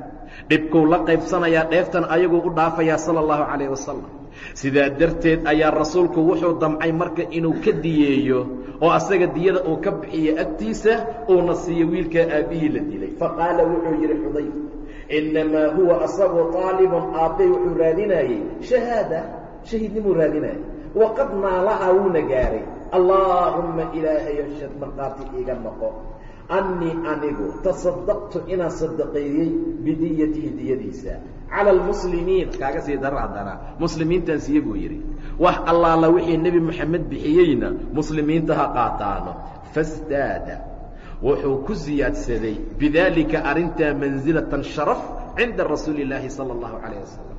Dhibkuu la qaybsanayaa dheeftan ayaguu u dhaafayaa sala allahu calayh wasalam sidaa darteed ayaa rasuulku wuxuu damcay marka inuu ka diyeeyo oo asaga diyada uu ka bixiyo agtiisa uuna siiyo wiilkaa aabbihii la dilay. Faqaala wuxuu yidhi xudayf innamaa huwa asagoo aalibun aabbay wuxuu raadinayey shahaada shahiidnimuu raadinayay. Waqad naalahaa wuuna gaaray allaahumma ilaahayo shad markhaati iiga noqo. Annii anigu tasadaqtu inaan sadaqeeyey bidiyatihi diyadiisa cala almuslimiin kaaga sii dara haddana. Muslimiintaan siiye buu yidhi. Wax allaala wixii nebi moxamed bixiyeyna muslimiinta ha qaataano. Fasdaada wuxuu ku siyaadsaday bidaalika arrintaa mansilatan sharaf cinda rasuuli illaahi sala allahu calayh wasalam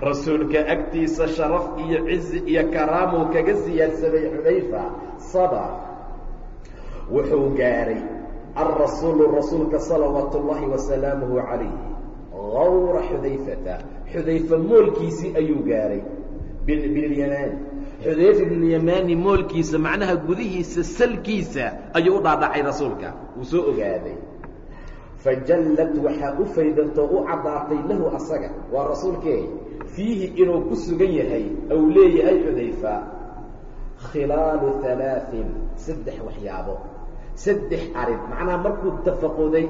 rasuulka agtiisa sharaf iyo cizi iyo karaamuu kaga siyaadsaday xudayfa saba. Wuxuu gaaray alrasuulu rasuulka salawaatu ullaahi wasalaamuhu calayh gawra xudayfata. Xudayfa moolkiisii ayuu gaaray bilyamaani xudayfa bilyamaani moolkiisa macnaha gudihiisa salkiisa ayuu u dhaadhacay rasuulka. Wuu soo ogaaday. Fajallad waxaa u faydantoo u caddaatay lahu asaga. Waa rasuulkee fiihi inuu ku sugan yahay ou leeyahay xudayfa khilaalu alaain saddex waxyaabo saddex arrin macnaha markuu tafaquday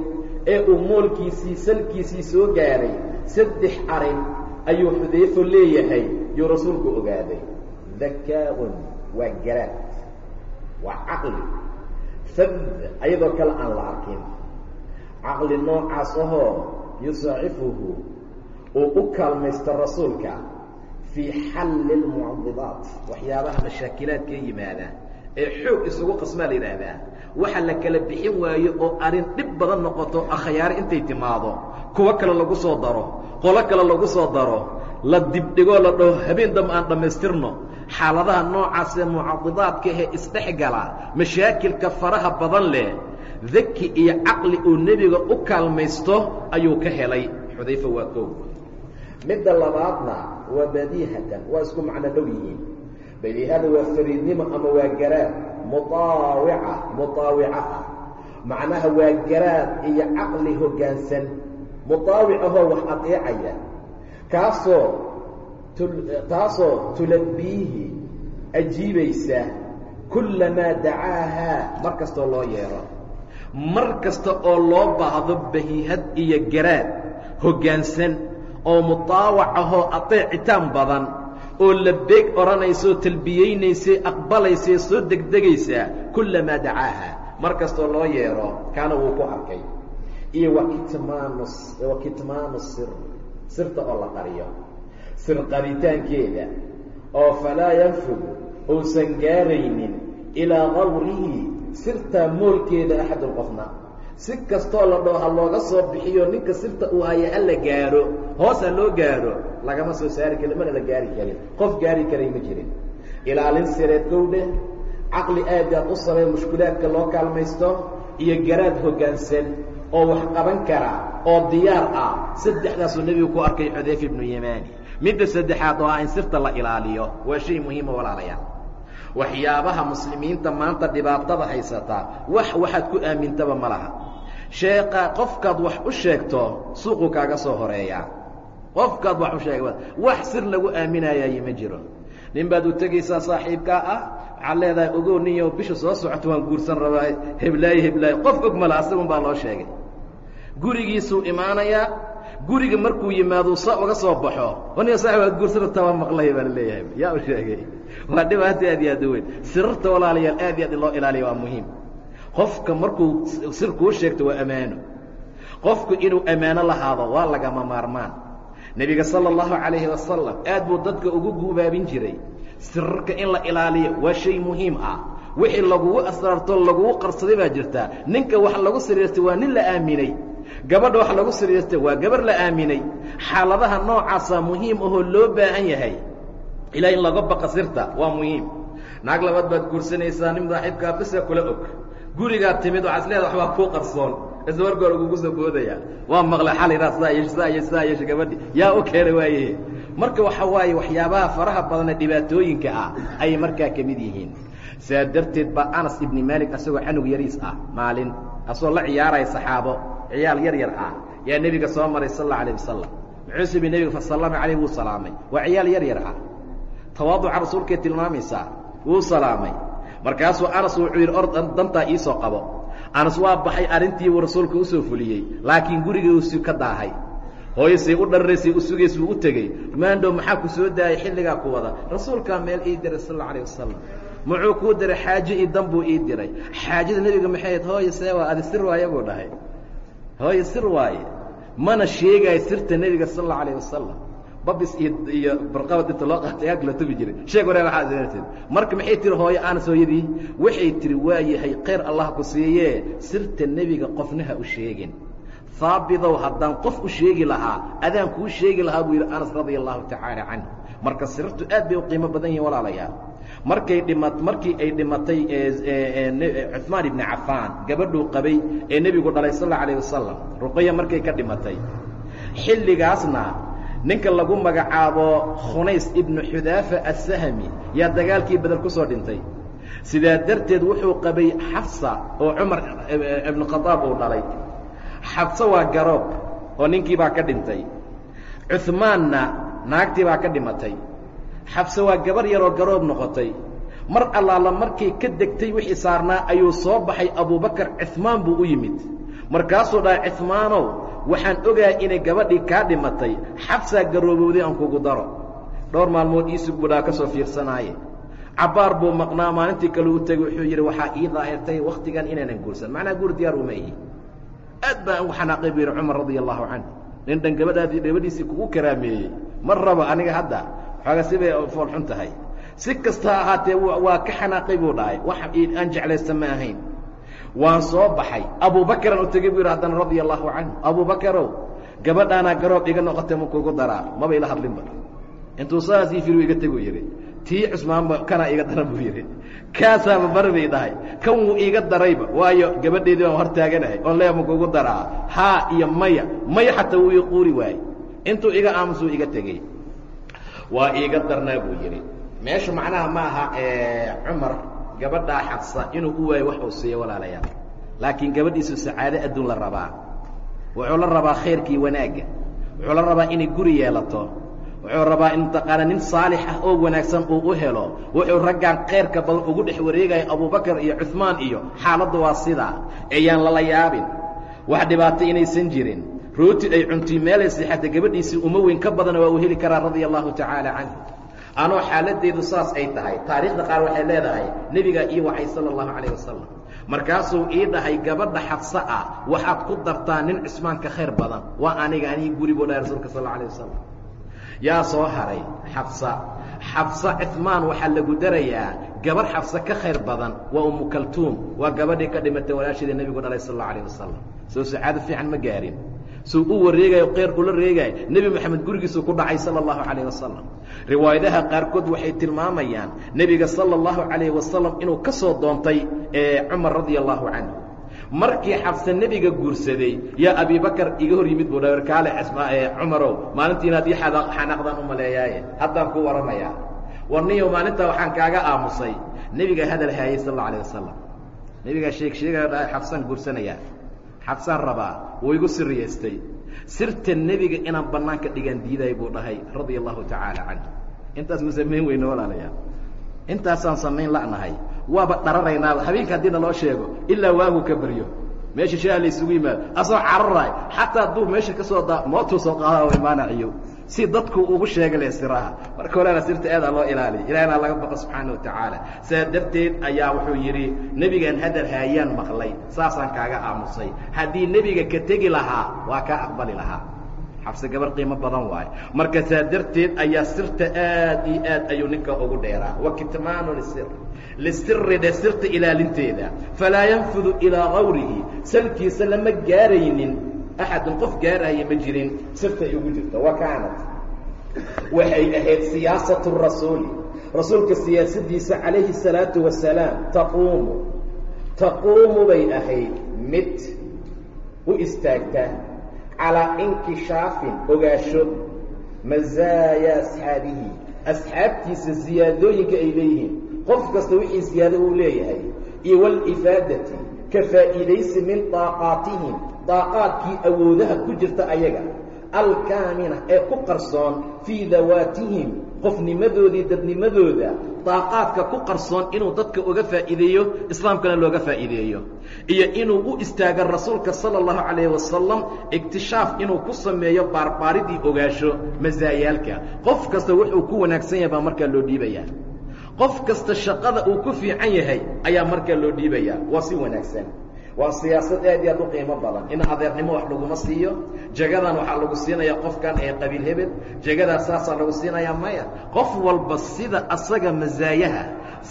ee uu moolkiisii salkiisii soo gaaray saddex arrin ayuu xudayfo leeyahay yuu rasuulku ogaaday. Dakaaun waa garaad waa caqli fad ayadoo kale aan la arkin. Caqli noocaas ahoo uu u kaalmaysto rasuulka fii xalli lmucadidaat waxyaabaha mashaakilaadka yimaada ee xoog isugu qasmaa la yidhaahdaa. Waxa la kala bixin waayo oo arrin dhib badan noqoto akhyaari intay timaado. Kuwo kale lagu soo daro qolo kale lagu soo daro la dibdhigoo la dhaho habeen dambe aan dhammaystirno. Xaaladaha noocaasee mucadidaadka ahee isdhexgala mashaakilka faraha badan leh daki iyo caqli uu nebiga u kaalmaysto ayuu ka helay. Xudayfa waa kow midda labaadna waa badiihatan waa isku macno dhow yihiin. Badiihada waa fariidnimo ama waa garaad muaawica muaawica ah. Macnaha waa garaad iyo caqli hoggaansan. Muaawic ahoo wax adeecaya. Kaasoo taasoo tulabbiihi ajiibaysa kullamaa dacaahaa mar kastoo loo yeero. Mar kasta oo loo baahdo bahihad iyo garaad hoggaansan oo mutaawac ahoo adeecitaan badan oo labeeg odhanaysaoo talbiyeynaysay aqbalaysay soo degdegaysaa kullamaa dacaaha. Mar kastoo loo yeero kaana wuu ku arkay. Iyo wakitmaanu wa kitmaanu sir sirta oo la qariyo. Sir qaritaankeeda oo falaa yanfud uusan gaaraynin ilaa qawrihi sirtaa moolkeeda axadun qofna si kastoo la dhaho ha looga soo bixiyo ninka sirta uu haya ha la gaaro hoos ha loo gaaro lagama soo saari karin mana la gaari karin. Qof gaari karay ma jirin. Ilaalin sireed gowdhe caqli aadaad u samay mushkilaadka loo kaalmaysto iyo garaad hoggaansan oo wax qaban kara oo diyaar ah. Saddexdaasuu nebigu ku arkay xudayfa ibnu yamaani midda saddexaad oo ah in sirta la ilaaliyo waa shay muhiima walaalayaal waxyaabaha muslimiinta maanta dhibaatada haysataa wax waxaad ku aamintaba ma laha. Sheeqa qofkaad wax u sheegto suuqu kaaga soo horeeyaa. Qofkaad wax u sheega wax sir lagu aaminayaayo ma jiro. Nin baad u tegaysaa saaxiibkaa ah waxaad leedahay ogow ninyo bisha soo socoto waan guursan rabaa. Heblaayo heblaayo qof og male asagun baa loo sheegay. Gurigiisuu imaanayaa. Guriga markuu yimaado sa uga soo baxo. Aniga saaxib waad guursan rabtaa waa maqlaya baa la leeyahay. Yaa u sheegay waa dhibaato aad iyo aad u weyn. Sirarta walaalayaal aad iyo aad in loo ilaaliya waa muhiim. Qofka markuu sir kuu sheegto waa ammaano qofku inuu ammaano lahaado waa lagama maarmaan. Nebiga sala allahu calayhi wasalam aad buu dadka ugu guubaabin jiray. Sirarka in la ilaaliyo waa shay muhiim ah. Wixii lagugu asraarto lagugu qarsaday baa jirtaa ninka wax lagu siriirtay waa nin la aaminay. Gabadha wax lagu siriirtay waa gabar la aaminay. Xaaladaha noocaasa muhiim ahoo loo baahan yahay ilaa in laga baqa sirta waa muhiim. Naag labaad baad guursanaysaa nin saaxiibkaa bisa kula og. Gurigaad timid waxaad is leedaha waxbaa kuu qarsoon isla markoor ugugu soo boodaya. Waa maqlay xalayraa sidaa yeesh sidaa yeesh sidaa yeesha gabadhi yaa u keenay waaye. Marka waxa waaye waxyaabaha faraha badane dhibaatooyinka ah ayay markaa ka mid yihiin. Sidaa darteed baa anas ibni maalik asagoo canug yariis ah maalin asagoo la ciyaaraya saxaabo ciyaal yar yar ah yaa nebiga soo maray sal alla alayh wasalam muxuuse bi nebiga fasallama calayh wuu salaamay. Waa ciyaal yar yar ah tawaaduca rasuulkay tilmaamaysaa? Wuu salaamay. Markaasuu anas wuxuu yidhi or dantaa iisoo qabo. Anas waa baxay arrintiibuu rasuulka u soo fuliyey laakiin gurigiisu ka daahay. Hooyasay u dhararaysay u sugays buu u tegey maandhow maxaa ku soo daayay xilligaa ku wada? Rasuulkaa meel ii diray sal alla alayh wasalam muxuu kuu diray xaaje io dan buu ii diray. Xaajada nebiga maxay ahayd? Hooye see waa adi sir waaye buu dhahay. Hooye sir waaye. Mana sheegaayo sirta nebiga sal alla alayh wasalam babis iyo barqaba dibta loo qaatay aag la tubi jiray. Sheeg waree waxaad marka maxay tiri hooyo aanas hooyadii waxay tiri waa yahay khayr allah ku siiyee sirta nebiga qofnaha u sheegin. Haabidow haddaan qof u sheegi lahaa adaan kuu sheegi lahaa buu yidhi anas radia allahu tacaala canh marka sirartu aad bay u qiimo badan yihiin walaalayaal markay dhima markii ay dhimatay cuثmaan ibni cafaan gabadhuu qabay ee nebigu dhalay sal اla alah wasalam ruqaya markay ka dhimatay. Xilligaasna ninka lagu magacaabo khunays ibnu xudaafa asahmi yaa dagaalkii bedel ku soo dhintay. Sidaa darteed wuxuu qabay xafsa oo cumar ibnu khadaab uu dhalay. Xabse waa garoob oo ninkii baa ka dhintay. Cuثmaanna naagtii baa ka dhimatay. Xabse waa gabar yaroo garoob noqotay. Mar allaala markay ka degtay wixii saarnaa ayuu soo baxay abubakar cuثmaan buu u yimid markaasuu dhahay cuثmaanow waxaan ogahay inay gabadhii kaa dhimatay. Xabsaa garoobowday aan kugu daro. Dhowr maalmood iisug budhaa ka soo fiirsanaaye. Cabbaar buu maqnaa maalintii kale u tegey wuxuu yidhi waxaa ii daahirtay wakhtigan inaanan guursan. Macnaa guur diyaar uma ihi aad baan ugu xanaaqay buu yidhi cumar radia allahu canhu. Nin dhan gabadhaadii gabadhiisii kugu karaameeyey. Ma rabo aniga hadda. Xooga sibay foolxun tahay. Si kasta ha ahaatee waa ka xanaaqay buu dhahay. Wax aan jeclaysta ma ahayn waan soo baxay. Abubakaran u tegey buu yidhi haddana radia allahu canhu abubakarow gabadhaanaa garoob iga noqotay ma kugu daraa? Maba ila hadlinba intuu saasii firi iga teguu yidhi tii cusmaanba kanaa iga daran buu yidhi. Kaasaaba bari bay kan wuu iiga darayba waayo gabadheedii baan hor taaganahay. Oon leea ma kugu daraa? Haa iyo maya. Maya xataa wuu ii waayey. Intuu iga aamusuu iga tegey. Waa iiga darnaa buu yidhi. Meesha macnaha ma aha cumar gabadhaa xabsa inuu u waayo wax uu siiyo walaalayaal. Laakiin gabadhiisu sacaado adduun la rabaa. Wuxuu la rabaa khayrkii wanaagga. Wuxuu la rabaa inay guri yeelato. Wuxuu rabaa in mataqaana nin saalix ah oo wanaagsan uu u helo. Wuxuu raggan khayrka badan ugu dhex wareegaya abubakar iyo cuثmaan iyo xaaladdu waa sidaa. Ayaan lala yaabin. Wax dhibaato inaysan jirin. Rooti ay cuntii meelay seexata gabadhiisii uma weyn ka badana waa uu heli karaa radia allahu tacaala canhu anoo xaaladeedu saas ay tahay. Taariikhda qaar waxay leedahay nebigaa ii wacay sala allahu calayh wasalam markaasuu ii dhahay gabadha xabse ah waxaad ku dartaa nin cismaanka khayr badan. Waa aniga anigi guri buu dhahay rasuulka sal alayh wasalam yaa soo haray xabsa xabse cifmaan waxaa lagu darayaa gabarh xabse ka khayr badan waa umu kaltuum. Waa gabadhii ka dhimatay walaasheeda nebigu dhalay sal allau alayh wasalam soo sacaado fiican ma gaarin suu u wareegayo keyr ula reegayo nebi moxamed gurigiisuu ku dhacay sala allahu calayh wasalam riwaayadaha qaarkood waxay tilmaamayaan nebiga sala allahu calayh wasalam inuu ka soo doontay cumar radia allahu canhu markii xabse nebiga guursaday yaa abibakar iga hor yimid buu dhawer kaale cumarow maalintii inaad ii xanaaqdaan u maleeyaaye haddaan ku waramayaa. Warniyo maalintaa waxaan kaaga aamusay. Nebigaa hadal haayay sal alla alah wasalam nebigaa sheeg sheegaya dhahay guursanayaa xabsaan rabaa wuu igu siriyaystay sirta nebiga inaan bannaanka dhigaan diiday buu dhahay radia allahu tacaala canhu. Intaas ma samayn weyne walaalayaal intaasaan samayn la'nahay. Waaba dhararaynaaba habeenka haddii naloo sheego ilaa waagu ka baryo. Meesha shaha la isugu yimaado. Asoo cararaay. Xataa hadduu meesha ka soo daa mootuu soo qaada imaanaciyo si dadku ugu sheega le siraha marka horena sirta aadaa loo ilaaliya ilahna laga baqo subxaana wa tacaala. Saa darteed ayaa wuxuu yidhi nebigaan hadal haayaan maqlay. Saasaan kaaga aamusay. Haddii nebiga ka tegi lahaa waa kaa aqbali lahaa. Xabse gabar qiimo badan waayo marka saa darteed ayaa sirta aad iyo aad ayuu ninka ugu dheeraa. Wa kitmaanu lisir. Lisiri dhe sirta ilaalinteeda. Falaa yanfudu ilaa gawrihi salkiisa lama gaaraynin axadun qof gaaraya ma jirin sirta ay ugu jirto wa kaanat waxay ahayd siyaasatu rasuuli rasuulka siyaasadiisa calayhi الsalaatu wasalaam taquumu taquumu bay ahayd mid u istaagta calaa inkishaafin ogaasho mazaaya asxaabihi asxaabtiisa ziyaadooyinka ay leeyihiin qof kasta wixii ziyaado uu leeyahay iyo walifaadati ka faa'iidaysi min daaqaatihim daaqaadkii awoodaha ku jirta ayaga alkaamina ee ku qarsoon fii dawaatihim qofnimadoodii dadnimadooda daaqaadka ku qarsoon inuu dadka uga faa'iideeyo islaamkana looga faa'iideeyo. Iyo inuu u istaaga rasuulka sala allahu calayhi wasalam iktishaaf inuu ku sameeyo baarbaaridii ogaasho masaayaalka qof kasta wuxuu ku wanaagsan yahay baa markaa loo dhiibayaa qof kasta shaqada uu ku fiican yahay ayaa markaa loo dhiibayaa waa si wanaagsan waa siyaasad aad iyo aad u qiimo badan. In adeernimo wax laguma siiyo. Jagadan waxaa lagu siinayaa qofkan ee qabiil hebel. Jagadaa saasaa lagu siinayaa maya. Qof walba sida asaga masaayaha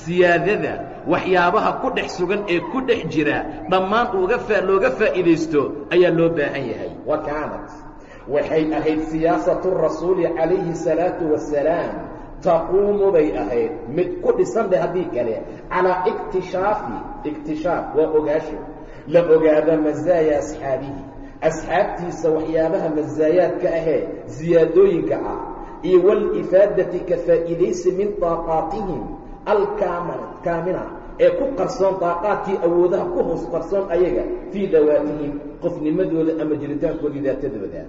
siyaadada waxyaabaha ku dhex sugan ee ku dhex jira dhammaan uga fa looga faa'iidaysto ayaa loo baahan yahay. Wa kaanat. Waxay ahayd siyaasatu rasuuli calayhi الsalaatu wasalaam taquumu bay ahayd. Mid ku dhisan dheh haddii kale. Calaa iktishaafi iktishaaf waa ogaasho la ogaado masaaya asxaabihi. Asxaabtiisa waxyaabaha masaayaadka ahee ziyaadooyinka ah iyo walifaadati ka faa'iidaysi min daaqaatihim alkaamina ee ku qarsoon daaqaadkii awoodaha ku hoos qarsoon ayaga fii dawaatihim qofnimadooda ama jiritaankoodii daatadooda.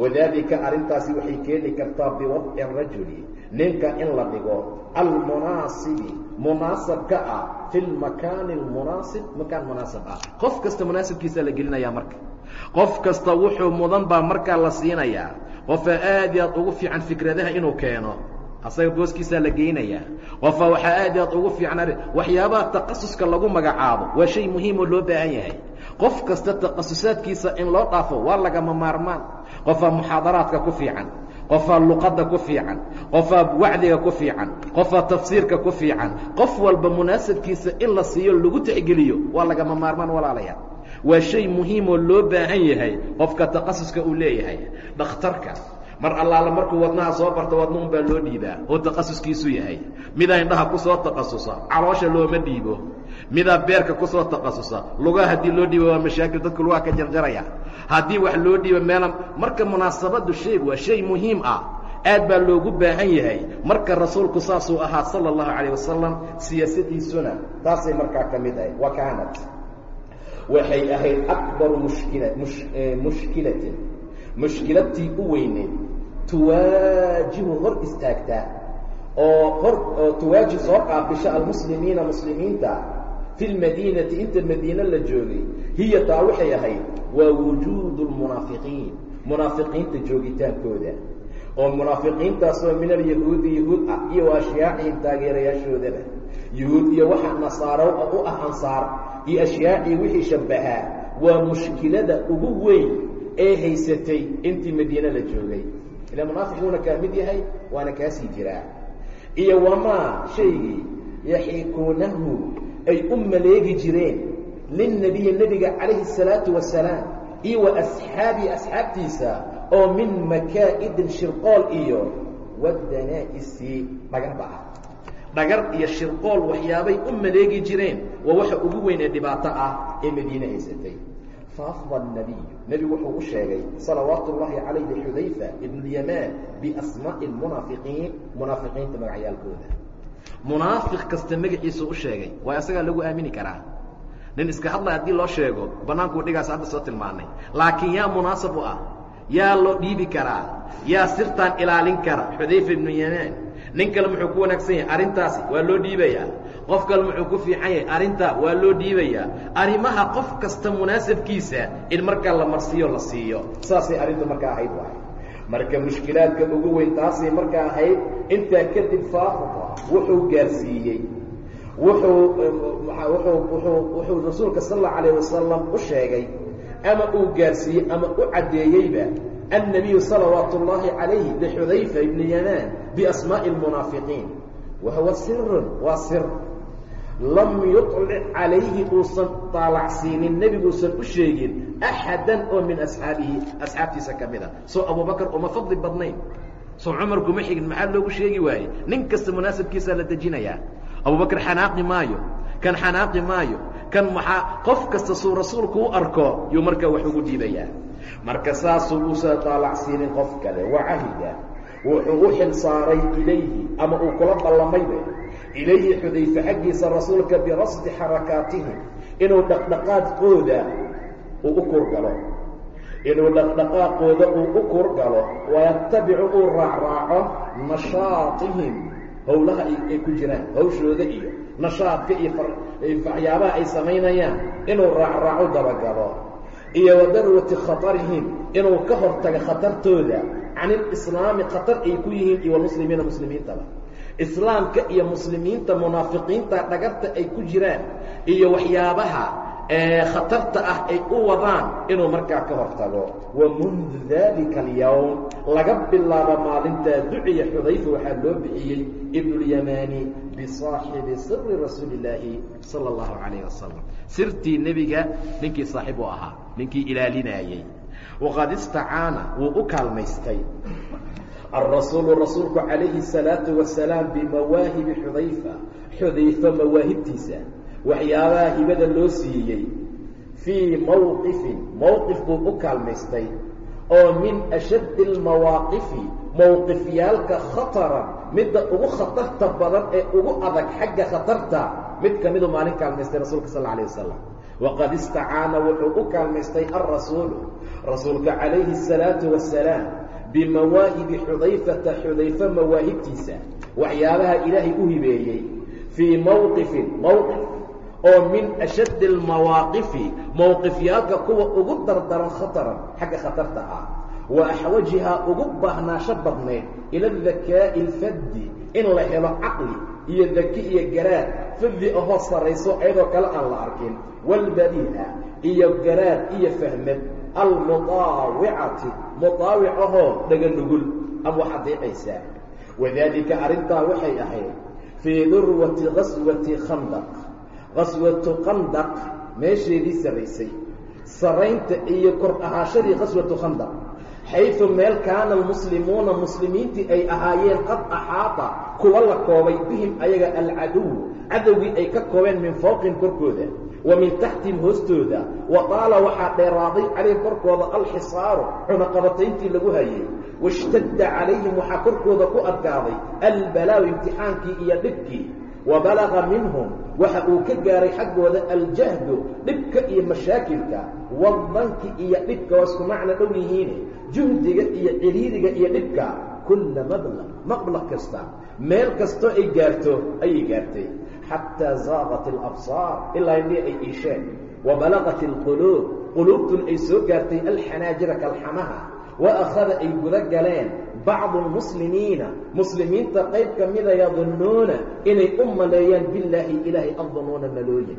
Wadaalika arrintaasi waxay keeni kartaa biwadci rajuli ninka in la dhigo almunaasibi munaasabka ah fi lmakaani almunaasib makaan munaasab ah. Qof kasta munaasibkiisaa la gelinayaa marka. Qof kasta wuxuu mudan baa markaa la siinayaa. Qofaa aad iyo aad ugu fiican fikradaha inuu keeno asaga booskiisaa la geynayaa qofaa waxaa aad aad ugu fiican waxyaabaha takasuska lagu magacaabo waa shay muhiimoo loo baahan yahay. Qof kasta takasusaadkiisa in loo dhaafo waa lagama maarmaan. Qofaa muxaadaraadka ku fiican qofaa luqadda ku fiican qofaa wacdiga ku fiican qofaa tafsiirka ku fiican. Qof walba munaasabkiisa in la siiyo lagu tixgeliyo waa lagama maarmaan walaalayaal waa shay muhiimoo loo baahan yahay qofka takasuska uu leeyahay. Dhakhtarka mar allaala markuu wadnaha soo barto wadna un baa loo dhiibaa oo takasuskiisu yahay. Midaa indhaha ku soo caloosha looma dhiibo. Midaa beerka ku soo takasusa lugaha haddii loo dhiibo waa mashaakil dadku lugaha ka jarjaraya. Haddii wax loo dhiibo meelan marka munaasabaddu shay waa shay muhiim ah. Aad baa loogu baahan yahay. Marka rasuulku saasuu ahaa sala allahu calayh wasalam siyaasadiisuna taasay markaa ka mid ahayd. Wa kaanat. Waxay ahayd akbaru mushkila mushkilatin. Mushkiladtii u weyneyd tuwaajihu hor istaagtaa oo hor oo tuwaajih soo qaabisha almuslimiina muslimiinta fi lmadiinati inta madiine la joogay. Hiya taa waxay ahayd waa wujuudu lmunaafiqiin munaafiqiinta joogitaankooda. Oo munaafiqiintaasoo min alyahuudi yahuud ah iyo ashyaacihim taageerayaashoodaba yahuud iyo waxa nasaaro u ah ansaar iyo ashyaacii wixii shabbahaa waa mushkilada ugu weyn ee haysatay intii madiine la joogay ila munaafiquuna kaa mid yahay waana kaasii jiraa. Iyo wamaa shaygii yaxiikuunahu ay u maleegi jireen lilnebiyi nebiga calayhi الsalaatu wasalaam iyo wa asxaabii asxaabtiisa oo min makaa'idin shirqool iyo wadanaa'isi dhagarba ah dhagar iyo shirqool waxyaabay u maleegi jireen waa waxa ugu weyn ee dhibaato ah ee madiine haysatay faafda الnabiyu nebigu wuxuu u sheegay salawaatu اllahi calayh xudayfa ibn اlyamaan biasmaaءi اmunaafiqiin munaafiqiinta magacyaalkooda munaafiq kasta magaciisu u sheegay waa isagaa lagu aamini karaa nin iska hadlay haddii loo sheego bannaankuu dhigaas hadda soo tilmaanay laakiin yaa munaasab u ah yaa loo dhiibi karaa yaa sirtaan ilaalin kara xudayfa ibnu yamaan nin kale muxuu ku wanaagsan yahay arrintaasi waa loo dhiibayaa qof kal muxuu ku fiican yahay arrinta waa loo dhiibayaa. Arrimaha qof kasta munaasabkiisa in markaa la marsiiyo la siiyo. Saasay arrintu markaa ahayd waay marka mushkilaadka ugu weyn taasay markaa ahayd intaa kadib faaruqa wuxuu gaarsiiyey. Wuxuu wuuu wuxuu rasuulka sal alayh wasalam u sheegay ama uu gaarsiiyey ama u caddeeyeyba annabiyu salawaatu اllaahi calayhi lixudayfa ibni yamaan biasmaa'i اlmunaafiqiin wa sirun waa sir lam yuطlic calayhi uusan aalacsiinin nebiguusan u sheegin axada oo min asxaabihi asxaabtiisa ka mid a soo abubakr uma fadli badnayn. Soo cumar kuma xigin maxaa loogu sheegi waayey? Nin kasta munaasabkiisaa la dejinayaa. Abubakr xanaaqi maayo kan xanaaqi maayo kan maxaa qof kasta suu rasuulku u arko yuu markaa wax ugu diidayaa marka saasuu usan daalacsiinin qof kale wacahida wuxuu u xil saaray ilayhi ama uu kula ballamayba ilayhi xudayfe xaggiisa rasuulka birasdi xarakaatihim inuu dhaqdhaqaaqooda uu u kurgalo inuu dhaqdhaqaaqooda uu u kurgalo wayatabicu uu raacraaco nashaatihim howlaha ay ku jiraan hawshooda iyo nashaadka iyo waxyaabaha ay samaynayaan inuu raacraaco dabagalo iyo wa darwati khatarihim inuu ka hortaga khatartooda can ilislaami khatar ay ku yihiin iyo walmuslimiina muslimiintaba islaamka iyo muslimiinta munaafiqiinta dhagarta ay ku jiraan iyo waxyaabaha khatarta ah ay u wadaan inuu markaa ka hortago. Wa mundu dalika alyowm laga bilaabo maalintaa duciya xudayfa waxaa loo bixiyey ibnulyamaani bisaaxibi siri rasuuli illaahi sala allahu calayh wasalam sirtii nebiga ninkii saaxiib u ahaa ninkii ilaalinaayey waqad istacaana wuu u kaalmaystay arasuulu rasuulku calayhi salaau wasalaam bimawaahibi xudayfa xudayfa mawaahibtiisa waxyaabaha hibada loo siiyey fii mawqifin mowqif buu u kaalmaystay oo min ashaddi almawaaqifi mowqifyaalka khataran midda ugu khatarta badan ee ugu adag xagga khatarta mid ka miduu maalin kaalmaystay rasuulka sal alay wasalam waqad istacaana wuxuu u kaalmaystay alrasuulu rasuulka calayhi asalaau wasalaam bimawaahibi xudayfata xudayfa mawaahibtiisa waxyaabaha ilaahay u hibeeyey fii mowqifin mowqif oo min ashaddi almawaaqifi mowqifyaalka kuwa ugu dardaran khataran xagga khatarta ah wa axwajihaa ugu baahnaasho badnayd ila adakaa'i alfaddi in la helo caqli iyo daki iyo garaad faddi ahoo sarrayso ayadoo kale aan la arkin waalbadiiha iyo garaad iyo fahmad almudaawicati mudaawic ahoo dhaga nugul ama wax adeecaysaa wadaalika arrintaa waxay ahayd fii durwati gaswati khandaq gaswatu khandaq meesheedii sarraysay sarraynta iyo kor ahaashadii gaswatu khandaq xayثu meel kaana almuslimuuna muslimiintii ay ahaayeen qad axaata kuwa la koobay bihim ayaga alcaduw cadowgii ay ka koobeen min fowqin korkooda wa min taxtihim hoostooda. Wa taala waxaa dheeraaday calayhim korkooda alxisaaru cunaqabatayntii lagu hayay. Washtadda calayhim waxaa korkooda ku adkaaday albalaaw imtixaankii iyo dhibkii. Wa balaga minhum waxa uu ka gaaray xaggooda aljahdu dhibka iyo mashaakilka. Wadanki iyo dhibka waa isku macno dhow yihiine juhdiga iyo ciriiriga iyo dhibka. Kulla mablaq maqlaq kasta. Meel kastoo ay gaarto ayay gaartay xataa zaaqat alabsaar ilaa indhii ay iisheen wa balaqat alquluub quluubtun ay soo gaartay alxanaajira kalxamaha wa akhada ay guda galeen bacdu almuslimiina muslimiinta qayb ka mida yadunnuuna inay u maleeyaan billaahi ilaahay addunuuna malooyin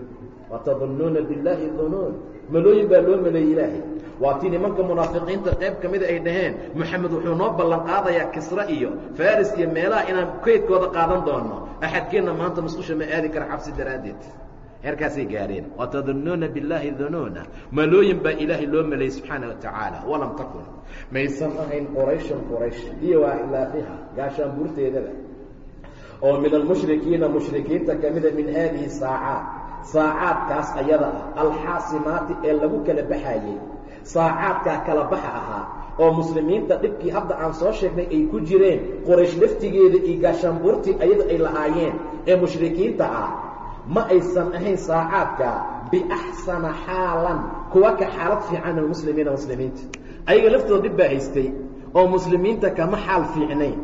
watadunnuuna billaahi dunuun malooyin baa loo maleeyey ilaahay waa tii nimanka munaafiqiinta qayb ka mida ay dhaheen moxamed wuxuu noo ballan qaadayaa kisra iyo faris iyo meelaha inaan kaydkooda qaadan doono axadkeenna maanta musqusha ma aadi kara cabsi daraaddeed heerkaasay gaadheen watadunnuuna billaahi dunuuna malooyin baa ilaahay loo maleeyey subxaana wa tacaala walam takun maysan ahayn qurayshan quraysh iyo waa ilaafiha gaashaan buurteedaba oo min almushrikiina mushrikiinta ka mida min haadihi saacaat saacaadkaas ayada ah alxaasimaati ee lagu kala baxayey saacaadkaa kala baxa ahaa oo muslimiinta dhibkii hadda aan soo sheegnay ay ku jireen qoraysh laftigeeda iyo gaashaanbuurtii ayada ay lahaayeen ee mushrikiinta ah ma aysan ahayn saacaadka biaxsana xaalan kuwa ka xaalad fiican min muslimiina muslimiinta. Ayaga laftooda dhib baa haystay oo muslimiinta kama xaal fiicnayn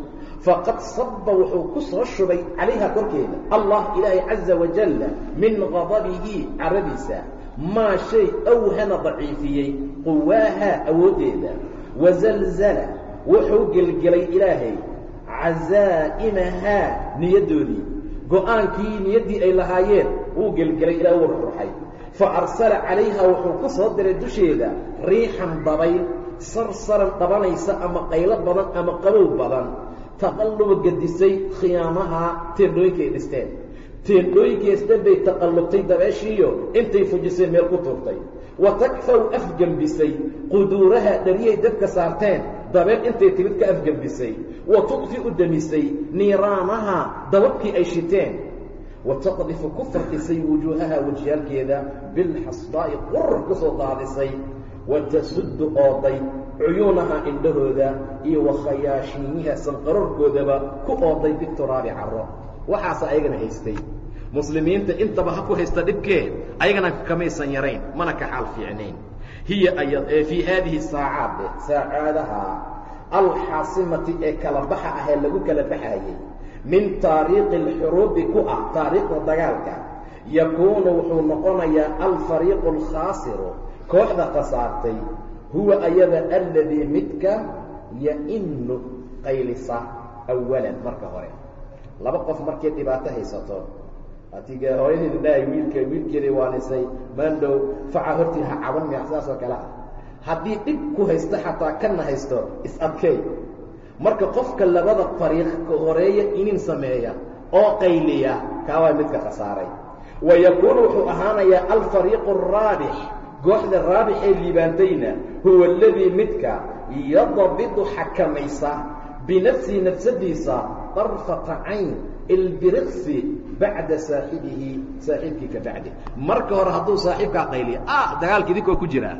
faqad saba wuxuu ku soo shubay calayha korkeeda. Allah ilaahay caza wajalla min qadabihi caradiisa maa shay awhana daciifiyey quwaaha awooddeeda wazalzala wuxuu gelgelay ilaahay casaa'imahaa niyaddoodii go'aankii niyaddii ay lahaayeen wuu gelgelay ilaah u ruxruxay fa arsala calayha wuxuu ku soo diray dusheeda riixan dabayl sarsaran dhabanaysa ama qaylo badan ama qabow badan taqalluba gedisay khiyaamaha teendhooyinka ay dhisteen. Teendhooyinkaas dhan bay taqallubtay dabeeshiiyo intay fujisay meel ku tuurtay. Wa takfaw afgembisay quduuraha dharyahay dabka saarteen dabeel intay timid ka afgembisay wa tudfi u demisay niiraanaha dababkii ay shiteen. Wa taqdifu ku farxisay wujuuhaha wajiyaalkeeda bilxasdaa'i qurur ku soo daadisay. Wa tasuddu ooday cuyuunaha indhahooda iyo wa khayaashiiniha sanqarorkoodaba ku ooday bituraabi caro waxaas ayagana haystay. Muslimiinta intaba ha ku haysta dhibkee ayagana kamaysan yarayn mana ka xaal fiicnayn hiya fii haadihi saacaad saacaadaha alxaasimati ee kala baxa ah ee lagu kala baxayey min taariiqi alxuruubi ku ah taariikhda dagaalka yakuunu wuxuu noqonayaa alfariiqu alkhaasiru kooxda khasaartay huwa ayada aladii midka ya-inu qaylisa awalan marka hore. Laba qof markay dhibaato haysato atiga hooyadeeda dhahay wiilka wiilkeeday waanisay maandhow faca hortii ha caban miya sidaas oo kale ah. Haddii dhib ku haysto xataa kana haysto is-adkeey marka qofka labada fariiq ka horreeya inin sameeya oo qayliya kaawaa midka khasaaray. Wa yakuunu wuxuu ahaanayaa alfariiqu araabix kooxda raabix ee liibaantayna huwa aladii midka yadabidu xakamaysa binafsihi nafsadiisa darfata cayn ilbiriqsi bacda saaxibihi saaxiibkii ka bacdi. Marka hore hadduu saaxiibkaa qayliyo ah dagaalka idinkoo ku jira.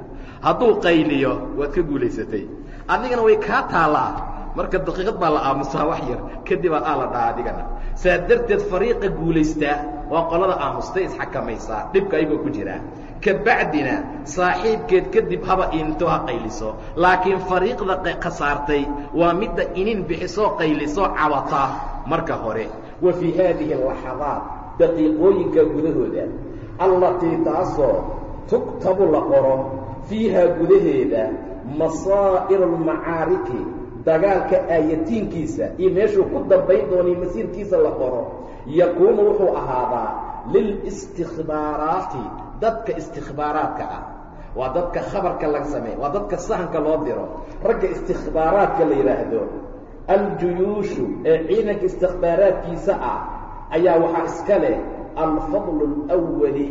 Hadduu qayliyo waad ka guulaysatay. Adigana way kaa taallaa marka daqiiqad baa la aamusaa wax yar kadibaa aa la dhaha adigana. Saa darteed fariiqa guulaystaa waa qolada aamustay isxakamaysaa dhibka ayagoo ku jira. Ka bacdina saaxiibkeed kadib haba into ha qayliso. Laakiin fariiqda khasaartay waa midda inin bixisoo qaylisoo cabata marka hore. Wa fii haadihi alaxadaat daqiiqooyinka gudahooda allatii taasoo tugtabu la qoro fiiha gudaheeda masaa'iru almacaariki dagaalka aayatiinkiisa iyo meeshuu ku dambayn doonay masiirkiisa la qoro yakuunu wuxuu ahaadaa lilistikbaaraati dadka istikbaaraadka ah. Waa dadka khabarka laga sameey waa dadka sahanka loo diro. Ragga istikbaaraadka la yidhaahdo aljuyuushu ee ciidanka istikbaaraadkiisa ah ayaa waxaa iska leh alfadlu اlwali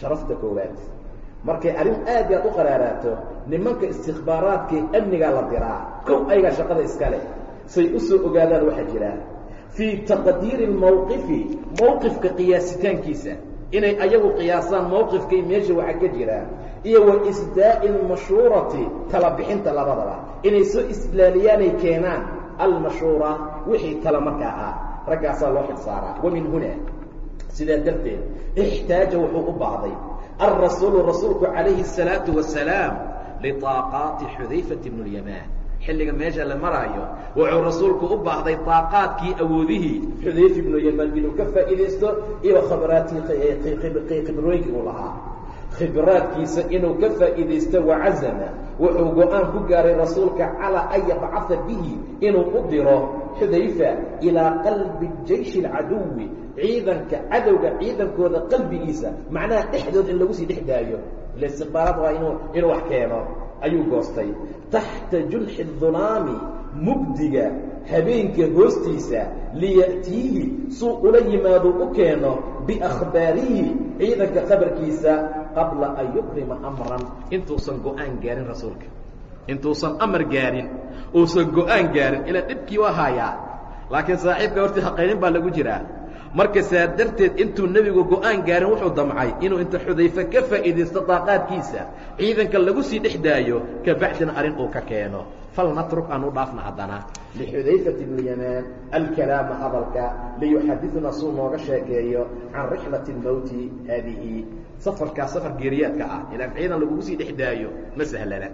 sharafta koowaad markay arrin aad i aad u qaraaraato nimanka istikbaaraadkae amnigaa la diraa kow ayagaa shaqada iska leh say u soo ogaadaan waxaa jira. Fii taqdiiri mawqifi mowqifka qiyaasitaankiisa inay ayagu qiyaasaan mowqifkay meesha waxa ka jiraan iyo wa isdaa'i almashuurati tala bixinta labadaba. Inay soo islaaliyaanay keenaan almashuura wixii tala markaa ah raggaasaa loo xilsaaraa wa min huna sidaa darteed ixtaaja wuxuu u baahday alrasuulu rasuulku calayhi الsalaatu wasalaam liطaaqaati xudayfati bn اlyamaan xilliga meesha la maraayo wuxuu rasuulku u baahday daaqaadkii awoodihii xudayfa ibnu yamaan inuu ka faa'iidaysto iyo khabraatii khibrooyinkii uu lahaa khibraadkiisa inuu ka faa'iidaysto wacazama wuxuu go-aan ku gaaray rasuulka calaa an yabcaha bihi inuu u diro xudayfa ilaa qalbi jayshi اlcaduwi ciidanka cadowga ciidankooda qalbigiisa. Macnaha dhexdood in lagu sii dhex daayo ila istiqbaaraad waa inuu inuu wax keeno ayuu goostay. Taxta junxi dulaami mugdiga habeenka hoostiisa liya'tiihi suu ula yimaado u keeno biakhbaarihi ciidanka khabarkiisa qabla an yukrima amran. Intuusan go'aan gaarin rasuulka intuusan amar gaarin uusan go'aan gaarin ilaa dhibkii waa haayaa laakiin saaxiibka horti haqaynin baa lagu jiraa. Marka saa darteed intuu nebigu go'aan gaarin wuxuu damcay inuu inta xudayfe ka faa'iidaysto daaqaadkiisa ciidanka lagu sii dhex daayo ka bacdina arrin uu ka keeno. Falnatruk aan u dhaafna haddana. Lixudayfati bni yamaan alkalaama hadalka liyuxadidna suu nooga sheekeeyo can rixlati mowti haadihi. Safarkaa safar geeriyaadka ah ilaan ciidan lagugu sii dhex daayo ma sahlana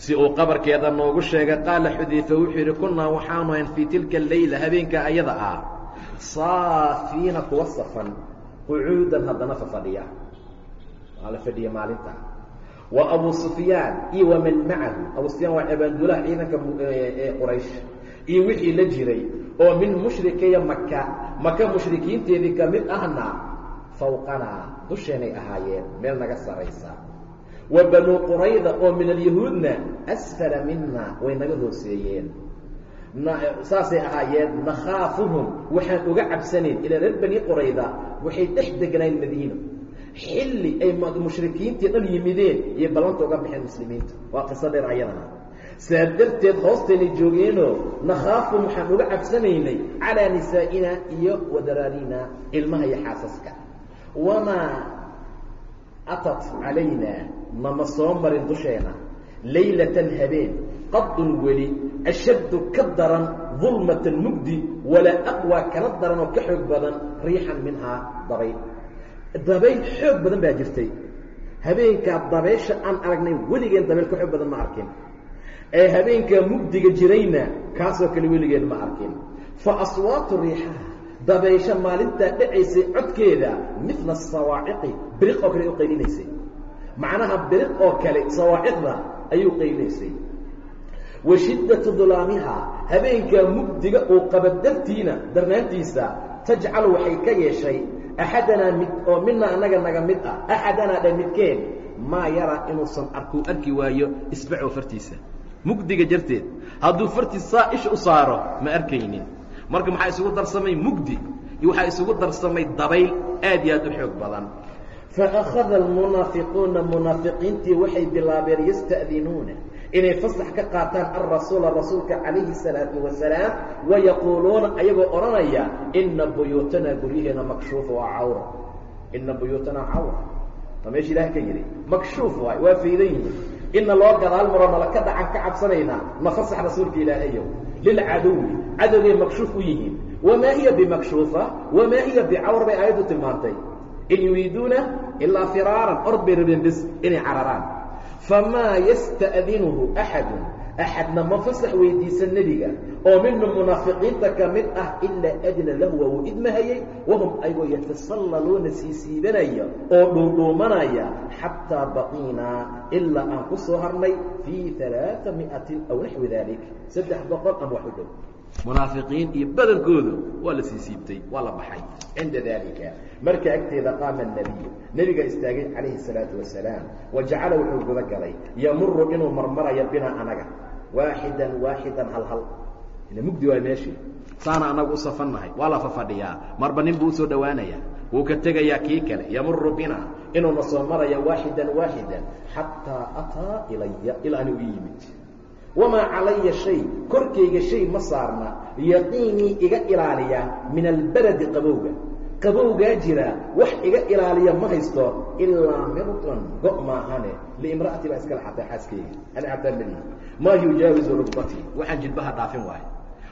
si uu qabarkeeda noogu sheegay qaala xudayfe wuxuu yidhi kunnaa waxaanu ahayn fii tilka leyla habeenka ayada ah. Saafiina kuwa safan qucuudan haddana fafadhiya waa la fadhiya maalinta. Wa abu sufyaan iyo waman macahu. Abu sufyaan waa abaanduulaha ciidanka ee quraysh. Iyo wixii la jiray oo min mushrikaya maka maka mushrikiinteedii ka mid ahna fawqanaa dusheenay ahaayeen meel naga saraysa wa banuu qurayda oo min alyahuudna asfala mina way naga hooseeyeen. Saasay ahaayeen nakhaafuhum waxaan uga cabsanayn ilaa reer bani qurayda waxay dhex degnayn madiina. Xilli ay mushrikiintii dhan yimideen iyo ballanta uga baxeen muslimiinta waa qiso dheer ayadana. Saa darteed hoostaynay joogeenoo nakhaafum waxaan uga cabsanaynay calaa nisaa'ina iyo wadaraarina ilmaha iyo xaasaska. Wamaa atat calayna nama soo marin dusheena. Laylatan habeen qadun weli ashaddu ka daran dulmatan mugdi walaa aqwaa kana daran oo ka xoog badan riixan minhaa dabayl dabayl xoog badan baa jirtay. Habeenkaa dabaysha aan aragnay weligeen dabayl ka xoog badan ma arkin. Ee habeenkaa mugdiga jirayna kaasoo kale weligeen ma arkin. Fa aswaatu riixaha dabaysha maalintaa dhacaysay codkeeda midla sawaaciqi biriq oo kale u qaylinaysay macnaha biriq oo kale sawaaciqda ayuu qaylinaysay wa shiddatu dulaamiha habeenkaa mugdiga uu qaba dartiina darnaantiisa tajcalu waxay ka yeeshay axadanaa mid oo mina annaga naga mid ah axadanaa dha midkeen maa yaraa inuusan arkuu arki waayo isbacow fartiisa. Mugdiga jarteed hadduu fartiis saa isha u saaro ma arkaynin. Marka maxaa isugu darsamay mugdi? Iyo waxaa isugu darsamay dabayl aad iyo aad u xoog badan faakhada almunaafiquuna munaafiqiintii waxay bilaabeen yasta'dinuuna inay fasax ka qaataan alrasuula rasuulka calayhi salaatu wasalaam wayaquuluuna ayagoo odhanaya ina buyuutanaa guryaheena makshuufa waa cawra ina buyuutanaa cawra waa meesha ilaah ka yidhi makshuuf waay waa faydan yihiin ina loo gadaal maro nala ka dhacan ka cabsanaynaa na fasax rasuulka ilaahayow lilcaduwi cadowgay makshuuf u yihiin wamaa hiya bimakshuufa wamaa hiya bicawr bay aayaddu tilmaantay in yuriiduuna ilaa firaaran ord bay rabeen bes inay cararaan. Famaa yasta'dinuhu axadu axadna ma fasax weydiisa nebiga oo minhum munaafiqiinta ka mid ah ilaa adina lahu waa uu idmahayey wahum ayagoo yatasallaluuna sii siibanaya oo dhuudhuumanaya xataa baqiinaa ilaa aan ku soo harnay fii alaaثa miatin aw naxwi dalik saddex boqol ama wax dhow munaafiqiin iyo badankoodu waa la sii waa la baxay. cinda dalika marka agteeda qaama nebiyu nebiga istaagay calayhi salaatu wasalaam wajacala wuxuu guda yamuru inuu marmarayo binaa anaga waaxidan waaxidan hal hal ila mugdi waa meeshii saana anagu u waa la fafadhiyaa marba nin buu u soo dhowaanaya wuu ka tegayaa kii kale yamuru binaa inuuna soo maraya waaxidan waaxidan xataa ataa ilaya ilaa anigu i yimid wamaa calaya shay korkayga shay ma saarna yaqiinii iga ilaaliya min albaradi qabowga qabowgaa jira wax iga ilaaliya ma haysto ilaa mirdan go' maahane liimra'ati baa iskala xatay xaaskayga ani xataa maa yujaawizu rugbatii waxaan jilbaha dhaafin waayo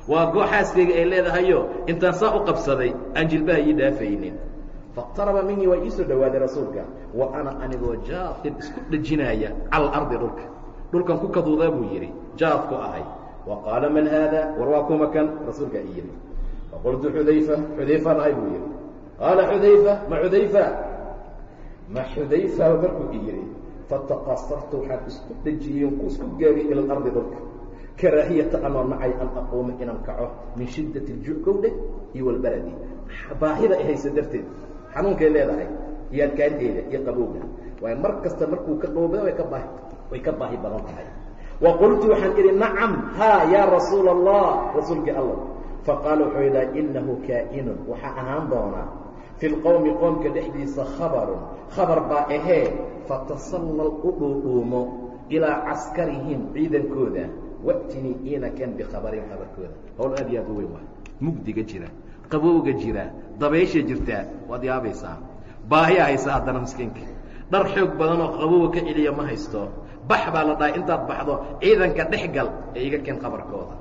waa go' xaaskayga ay leedahayo intaan saa u qabsaday aan jilbaha ii dhaafaynin faqtaraba minii waa iisoo dhowaaday rasuulka wa ana anigoo jaafin isku dhejinaaya cala alardi dhulka dhulkan ku kaduudaa buu yidhi jaaf ku ahay. Wa qaala man haada? War kuma kan rasuulkaa ii yidhi faqultu xudayfa xudayfaan ahay buu yidhi. Qaala xudayfa ma xudayfa? Ma xudayfa markuu i yidhi. Fataqasartu waxaan isku dhejiyey ku isku gaabiyey ila dhulka. Karaahiyata anoo nacay an aquuma inaan kaco min shiddati ljuuc kowdhe iyo walbaradi baahida ay haysa darteed xanuunkay leedahay iyo adkaanteeda iyo qabowga. Waayo mar kasta markuu ka qabowbada way ka baahi way ka baahi badan tahay. Wa qultu waxaan idhi nacam haa yaa rasuula allah rasuulkii allah faqaala wuxuu yidhaha inahu kaa'inun waxaa ahaan doonaa fi lqowmi qoomka dhexdiisa khabarun. Khabar baa ahee fatasallal u dhuudhuumo ilaa caskarihim ciidankooda. Wa'tinii inakan bikhabarin khabarkooda. Howl aad iyo aad u weyn waay. Mugdiga jira qabowga jira dabaysha jirtaa waad yaabaysaa. Baahiya haysa haddana miskiinka dhar xoog badan oo qabowga ka celiya ma haysto bax baa la dhahay intaad baxdo ciidanka dhexgal ee iga keen qabarkooda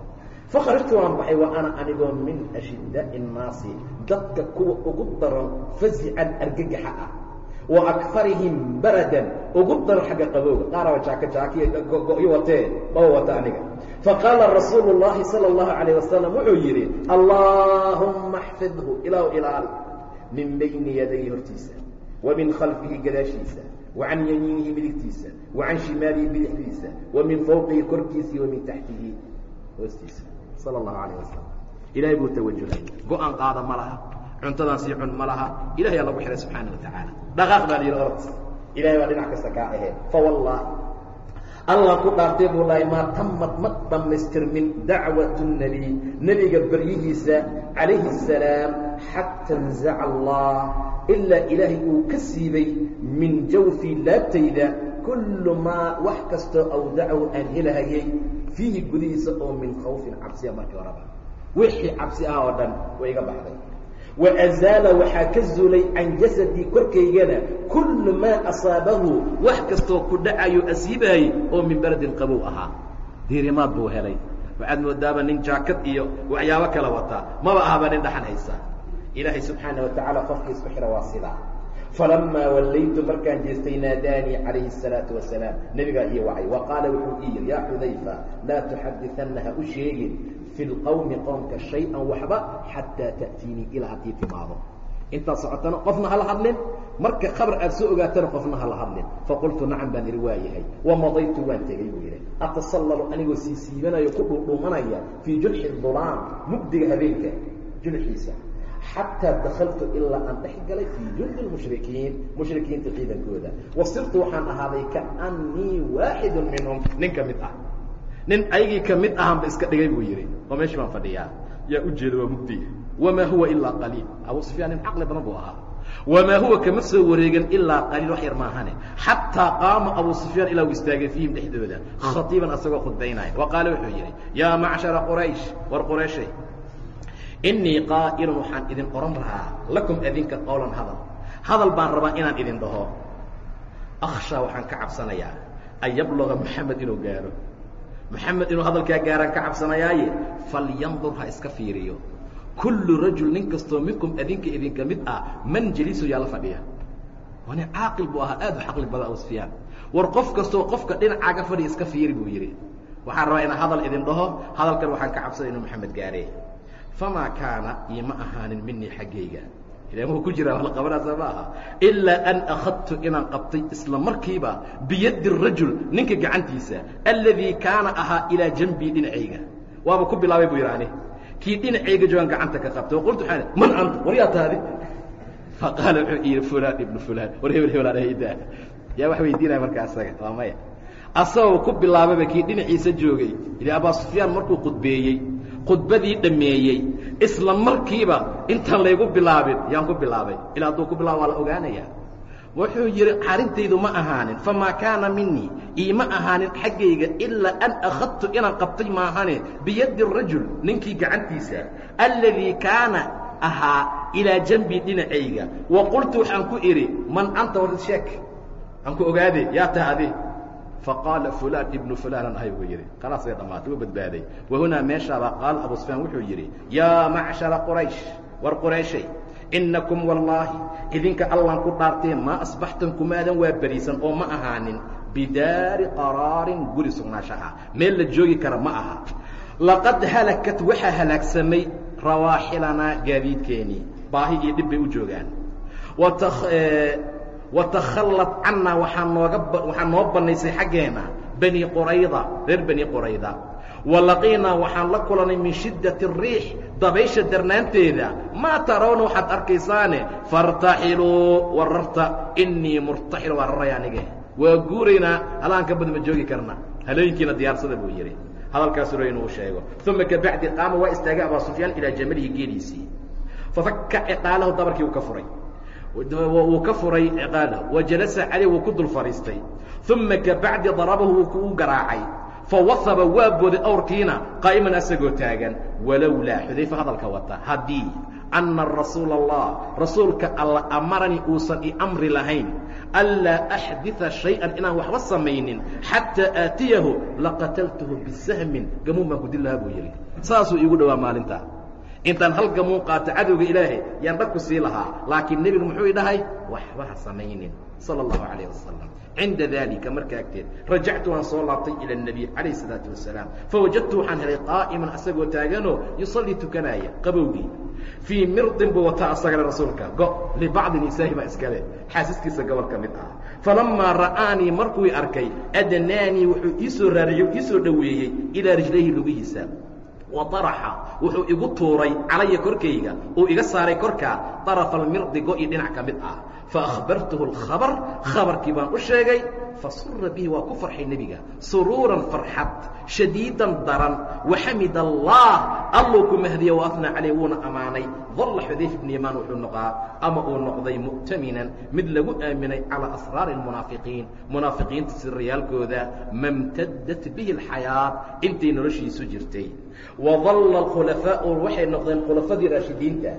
faqaratu waan baxay wa ana anigoo min ashidaa'i nnaasi dadka kuwa ugu daran fasican argagaxa ah wa akarihim baradan ugu daran xagga qabowga. Qaaraba jaaka jaakiyo watee maba wata aniga. Faqaala rasuulu llahi sala allahu calayh wasalam wuxuu yidhi allaahumma xfidhu ilaw ilaali min bayni yadayhi hortiisa wa min khalfihi gadaashiisa wa can yamiinihi midigtiisa wa can shimaalihi bidixdiisa wa min fawqihi korkiisii wa min taxtihi hoostiisa sal اlahu alayه wasalam ilahay buu tawajuhay go'aan qaada ma laha cuntadan sii cun ma laha ilahay aa lagu xihay subxaana wa tacaala dhaqaaq baa la yidhi ord ilahay baa dhinac kasta kaa ahee fawallaahi allah ku dhaartay buu dhahay maa tamad ma dhammaystirmin dacwat nebiy nebiga baryihiisa calayhi الsalaam xata nzaca allah ilaa ilaahay uu ka siibay min jawfi laabtayda kullu maa wax kastoo awdacahu aan helahayay fiihi gudihiisa oo min khawfin cabsiya markii horeba wixii cabsi ah oo dhan way iga baxday waazaala waxaa ka zulay can jasadii korkaygana kullu maa asaabahu wax kastoo ku dhacayo asiibaayey oo min beldin qabow ahaa. Diirimaad buu helay. Waxaad moodaaba nin jaakad iyo waxyaabo kala wataa. Maba ahaba nin dhaxan haysa. Ilaahay subxaana wa tacaala qofka isku xira waa sidaa falamaa wallaytu markaan jeestay naadaanii calayhi الsalaau wasalaam. Nebigaa ii wacay. Wa wuxuu ii yidhi yaa xudayfa laa tuxadianna u sheegin fi lqowmi qoomka shay-an waxba xataa ta'tiinii ilaa haddii timaado intaad socotana qofna hala hadlin marka khabar aad soo ogaatana qofna hala hadlin faqultu nacam baan idhi waa yahay wamadaytu waan tegey buu yidhi atasallalu anigoo sii siibanayo ku dhuudhuumanaya fii julxi dulaam mugdiga habeenka julxiisa xataa dakaltu ilaa aan dhex galay fii juldi mushrikiin mushrikiinta ciidankooda wasirtu waxaan ahaaday kaanii waaxidu minhum nin ka mid ah nin aygii ka mid ahanba iska dhigay buu yidhi oo meeshii baan fadhiyaa. Yaa u jeeda waa mugdiga wamaa huwa ilaa qaliil. Abu sufyaan nin caqli badan buu ahaa. Wamaa huwa kama soo wareegan ilaa qaliil wax yar maahane xataa qaama abu sufyaan ilaa uu istaagay fiihim dhexdooda khatiiban asagoo khudbaynaya. Wa qaale wuxuu yidhi yaa macshara quraysh war qurayshay inii qaa'ilun waxaan idin ohan lahaa lakum adinka qowlan hadal. Hadal baan rabaa inaan idin dhaho. Akhshaa waxaan ka cabsanayaa an yabluga moxamed inuu gaaro moxamed inuu hadalkaa gaaraan ka cabsanayaaye falyandur ha iska fiiriyo. Kullu rajul nin kastoo minkum adinka idinka mid ah man jelisu yaa la fadhiya. Waa nin caaqil buu ahaa aad u caqli badan abu sufyaan war qof kastoo qofka dhinacaaga fadhiya iska fiiri buu yidhi. Waxaan rabaa inaan hadal idin dhaho hadalkan waxaan ka cabsanaya inuu moxamed gaare famaa kaana iima ahaanin minii xaggayga ila muu ku jiraa wala qabanaasa ma aha. Ilaa an akhadtu inaan qabtay isla markiiba biyaddi rajul ninka gacantiisa alladii kaana ahaa ilaa janbii dhinacayga. Waaba ku bilaabay buu yidhi kii dhinacayga joogaan gacanta ka qabtay. Qultu waxaan man anta? War taadi? Faqaala wuxuu yidhi fulaan ibnu fulaan. War yaa wax weydiinaya markaa asaga waa maya. Asagoo ku bilaababa kii dhinaciisa joogay. Ili abaa sufyaan markuu khudbeeyey khudbadii dhammeeyey isla markiiba intaan laygu bilaabin yaan ku bilaabay. Ilaa hadduu ku bilaabo waa la ogaanaya. Wuxuu yidhi arintaydu ma ahaanin famaa kaana minii iima ahaanin xaggayga ilaa an akhadtu inaan qabtay maahane biyaddi rajul ninkii gacantiisa alladii kaana ahaa ilaa janbii dhinacayga. Wa qultu waxaan ku idhi man anta war aan ku ogaade yaa taha adi faqaala fulaan ibnu fulaanan ahay buu yidhi khalaasay dhammaatay u badbaaday wahunaa meeshaabaa qaala abu sufyaan wuxuu yidhi yaa macshara quraysh war qurayshay innakum wallaahi idinka allan ku dhaartee maa asbaxtan kumaadan waa beriisan oo ma ahaanin bidaari qaraarin guri sugnaansha meel la joogi kara ma aha laqad halakat waxaa halaagsamay rawaaxilanaa gaadiidkeenii baahi iyo dhib bay u joogaan watakhallat cannaa waxaa nooga waxaa noo bannaysay xaggeena bani qurayda reer bani qurayda walaqiinaa waxaan la kulanay min shiddati ariix dabaysha darnaanteeda. Maa tarawna waxaad arkaysaane fartaxiluu wararta innii murtaxil waa raraya anige waa guuraynaa halaan ka bad ma joogi karna. Halooyinkiina diyaarsada buu yidhi. Hadalkaasula inuu sheego. Uma kabacdi qaama waa istaagay abaa sufyaan ilaa jamalihi geeliisii fafakka ciqaalahu dabarkii uu ka furay wuu ka furay ciqaalahu wa jalasa caleyh wuu ku dul fadhiistay uma kabacdi darabahu wuu u garaacay. Fawahaba waa booday awrkiina qaa'iman asagoo taagan. Walowlaa xudayfa hadalka wata. Haddii anna rasuula allah rasuulka alla amaranii uusan i amri lahayn anlaa axdida shay-an inaan waxba samaynin xataa aatiyahu laqataltuhu bisahmin gamuun baan ku dil lahaa buu yidhi. Saasuu iigu dhowaa maalintaa intaan halgamuu qaato cadowga ilaahay yaan dhag ku sii lahaa. Laakiin nebigu muxuu idhahay waxba ha samaynin sal اllahu alayh wasalam cinda dalika markaa agteed rajactu waan soo laabtay ila اnebiy calayh salaatu wasalaam fawajadtu waxaan helay qaa'iman asagoo taagano yusallii tukanaaya qabowgii fii mirdin buu wataa asagale rasuulka. Go libacdi nisaa'i baa iskale xaasiskiisa gobol ka mid ah. Falamaa ra'aanii markuu i arkay adanaanii wuxuu iisoo raariyo iisoo dhoweeyey ilaa rijlayhi lugihiisa waaraxa wuxuu igu tuuray calaya korkayga uu iga saaray korka طarafa almirdi go-i dhinac ka mid ah. Fa akhbartuhu اkhabar khabarkii baan u sheegay fasura bihi waa ku farxay nebiga suruuran farxad shadiidan daran waxamid allah alluu ku mahdiye waafna calay wuuna ammaanay dalla xudayf ibnu yamaan wuxuu noqaa ama uu noqday mu'taminan mid lagu aaminay calaa asraari almunaafiqiin munaafiqiinta sirriyaalkooda mamtaddat bihi alxayaat intay noloshiisu jirtay wadalla alkhulafaa'u waxay noqdeen khulafadii raashidiinta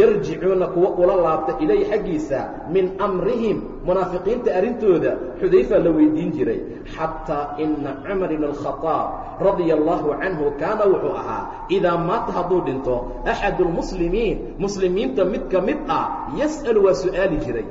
yarjicuuna kuwa ula laabta ilayh xaggiisa min amrihim munaafiqiinta arrintooda xudayfa la weydiin jiray xataa ina cumar ibn alkhadaab radia allahu canhu kaana wuxuu ahaa idaa maata hadduu dhinto axadu lmuslimiin muslimiinta mid ka mid ah yas'alu waa su'aali jiray.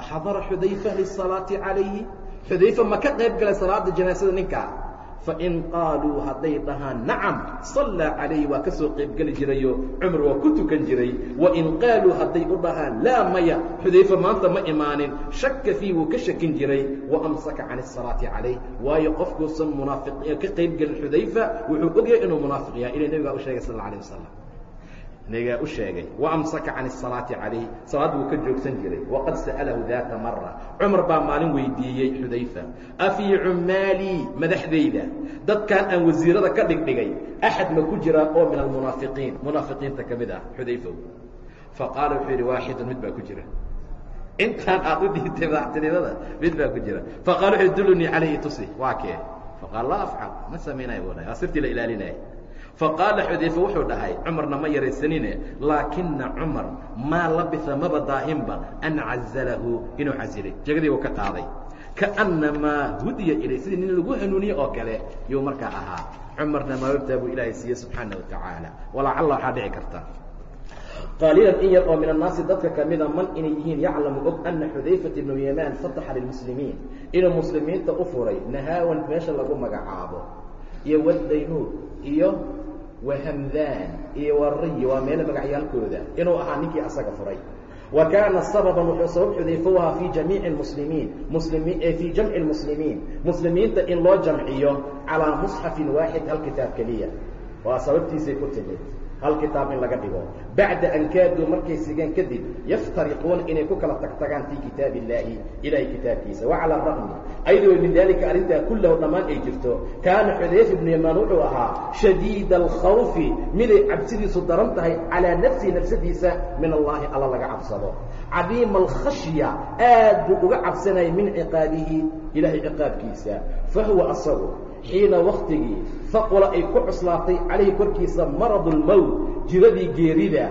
Axadara xudayfa lisalaati calayhi. Xudayfa ma ka qayb galay salaada janaasada ninkaa fain qaaluu hadday dhahaan nacam sallaa calayhi waa ka soo qaybgeli jirayo cumar waa ku tukan jiray wain qaaluu hadday u dhahaan laa maya xudayfa maanta ma imaanin shaka fii wuu ka shakin jiray waamsaka can asalaati calayh waayo qofkuusan munaafiq ka qaybgelin xudayfa wuxuu ogyahay inuu munaafiq yahay inay nebigaa u sheegay sal alla wasalam nebigaa u sheegay waamsaka can asalaati calayh salaad wuu ka joogsan jiray. Waqad sa'alahu daata mara cumar baa maalin weydiiyey xudayfa. Afii cummaalii madaxdayda dadkan aan wasiirada ka dhigdhigay axad ma ku jiraa oo min almunaafiqiin munaafiqiinta ka mid ah xudayfow. Faqaala wuxuu yidhi waaxidun mid baa ku jira. Intaan aad u dhiibtay madaxtinimada mid baa ku jira. Faqala wuxuu dulunii calayhi tusi waa kee? Faqaal laa afcal ma waa sirtii la ilaalinaya faqaala xudayfa wuxuu dhahay cumarna ma yaraysanine laakina cumar maa labisa maba daahinba an cazalahu inuu casilay jegadii uu ka qaaday. Kaannamaa hudiya ilay sidii nin lagu hanuuniye oo kale yuu markaa ahaa. Cumarna maababtaa buu ilaahay siiyey subxaana watacaala walacalla waxaa dhici karta. Qaaliilan in yar oo min annaasi dadka kamida man inay yihiin yaclamu og ana xudayfata ibnu yamaan fataxa lilmuslimiin. Inuu muslimiinta u furay nahaawan meesha lagu magacaabo. Iyo wadaynuud iyo wahamdaan iyo wariyi waa meelo magacyaalkooda inuu ahaa ninkii asaga furay wa kaana sababan wuxuu sabab ahaa fii jamiici muslimiin muslimiin fii jamci lmuslimiin muslimiinta in loo jamciyo calaa musxafin waaxid hal kitaab keliya waa sababtiisay ku timid hal kitaab in laga dhigo. Bacda an kaaduu markay sigeen kadib yaftariquuna inay ku kala tagtagaan fii kitaab illaahi ilahay kitaabkiisa wacala raqmi ayadoo min daalika arrintaa kullahu dhammaan ay jirto kaana xudayfa ibnu yamaan wuxuu ahaa shadiida alkhawfi miday cabsidiisu daran tahay calaa nafsihi nafsadiisa min allahi alla laga cabsado. Cadiima alkhashya aad buu uga cabsanayay min ciqaabihi ilahay ciqaabkiisa. Fahuwa asagu xiina waktigii haqula ay ku cuslaatay calayhi korkiisa maradu lmowt jiradii geerida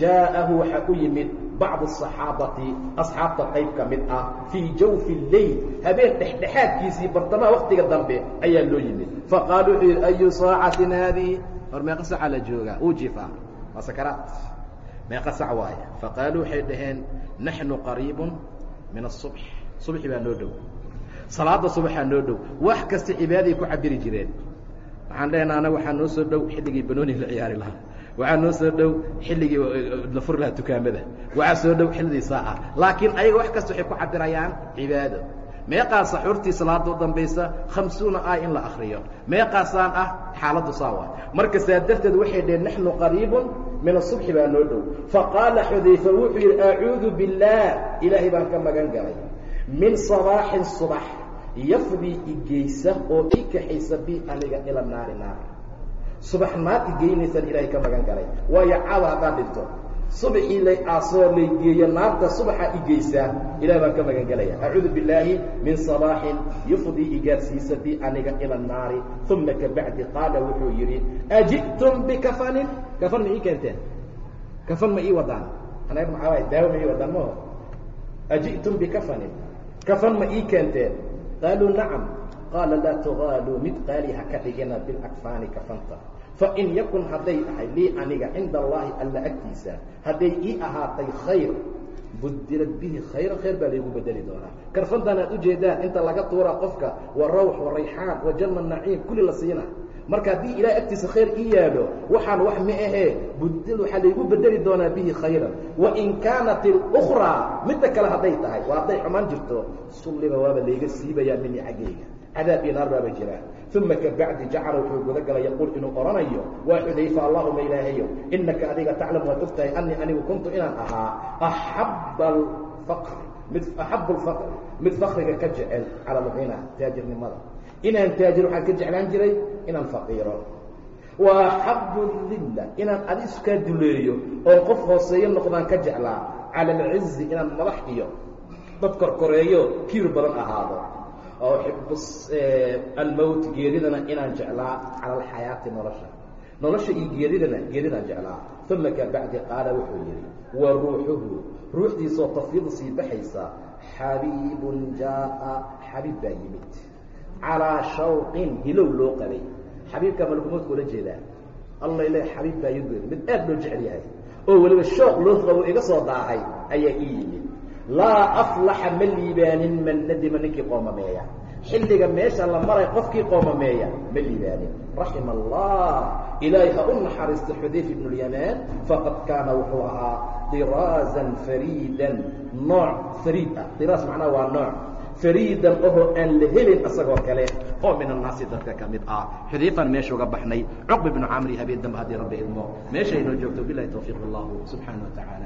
jaa'ahu waxaa u yimid bacdu asaxaabati asxaabta qayb ka mid ah fii jawfi lleyl habeen dhexdhexaadkiisii bartamaha waktiga dambe ayaa loo yimid. Faqaalu wuxuu yidhi ayu saacatin haadihi hor meeqa saca la joogaa uu jiifaa. Waa sakaraat meeqa sac waaya faqaaluu waxay dhaheen naxnu qariibun min asubx subxi baa noo dhow salaada subaxaa noo dhow. Wax kasta cibaaday ku cabiri jireen. Waxaan leenaha waxaa noo soo dhow xilligii banooni la ciyaari lahaa. Waxaa noo soo dhow xilligii la furi lahaa dukaamada. Waxaa soo dhow xilligii saaca. Laakiin ayaga wax kasta waxay ku cabirayaan cibaado. Meeqaa saxuurtii salaada u dambaysa khamsuuna aay in la akriyo meeqaasaan ah xaaladdu saawa. Marka saa darteed waxay dhaheen naxnu qariibun min asubxi baa noo dhow. Faqaala xudayfa wuxuu yidhi acuudu biاllaah ilaahay baan ka magan galay min sabaaxin subax yafdii igeysa oo ii kaxaysa bi aniga ila naari naar. Subax naar igeynaysaan ilaahay ka magan galay waayo caawa haddaad dhinto subaxii lay aasoo lay geeyo naarta subaxa igeysaa ilaah baan ka magan gelaya acuudu billaahi min sabaaxin yufdii igaarsiisa bi aniga ila annaari uma kabacdi qaala wuxuu yidhi aji'tum bikafanin kafan ma ii keenteen. Kafan ma ii wadaan. Anaga maxaa waay daawo ma ii wadaan maho aji'tum bikafanin kafan ma ii keenteen qaaluu nacam qaala laa tugaaluu mid qaali ha ka dhigina bilakfaani kafanta fain yakun hadday ahay lii aniga cinda allaahi alla agtiisa hadday ii ahaatay khayr budilad bihi khayran khayr baa laygu bedeli doonaa karfantan aad ujeedaan inta laga tuuraa qofka wa rawx wa rayxaan wa janna naciim kulli la siina marka haddii ilahay agtiisa khayr ii yaalo waxaan wax ma ahee. Waxaa laygu bedeli doonaa bihi khayran. Wain kaanat اlأkraa midda kale hadday tahay waa hadday xumaan jirto sulliba waaba layga siibayaa mini xaggayga cadaab iyo naar baaba jiraa uma kabacdi jacala wuxuu guda galay yaquul inuu odhanayo waa xudayfa allahuma ilaahayow inaka adiga taclam waad og anii anigu kuntu inaan ahaa axaba alfaqr mid axabu lfaqr mid fakriga ka jecel cala alghina taajirnimada inaan taajir waxaan ka jeclaan jiray inaan faqiiro. Wa axabu dilla inaan adi iskaa duleeyo oo qof hooseeyo noqdaan ka jeclaa. Cala alcizi inaan madax iyo dad korkoreeyo kiir badan ahaado. Oo xibu almowt geeridana inaan jeclaa. Cala alxayaati nolosha. Nolosha iyo geeridana geeridaan jeclaa. Uma kabacdi qaala wuxuu yidhi wa ruuxuhu. Ruuxdiisoo tafiidu sii baxaysa xabiibun jaa'a. Xabiib baa yimid calaa shawqin hilow loo qabay xabiibka malkumoodka ula jeedaa alla xabiib baa yimid mid aad loo jecel yahay oo weliba shooq loo qabo iga soo daahay ayaa ii yimid laa aflaxa ma liibaanin man nadima ninkii qoomameeya xilliga meesha la maray qofkii qoomameeya ma liibaanin raxima allah ilaahay ha u naxariista xudayf ibnu lyamaan faqad kaana wuxuu ahaa diraazan fariidan nooc fariid ah diraas macnaha waa nooc fariidan ohoo aan la helin isagoo kale oo min annaasi dadka ka mid ah. Xudayfaan meesha uga baxnay cuqba bnu camri habeen dambe haddii rabbi idmo. Meeshaynoo joogto bilahi tawfiiq allahu subxaana wa tacala aclam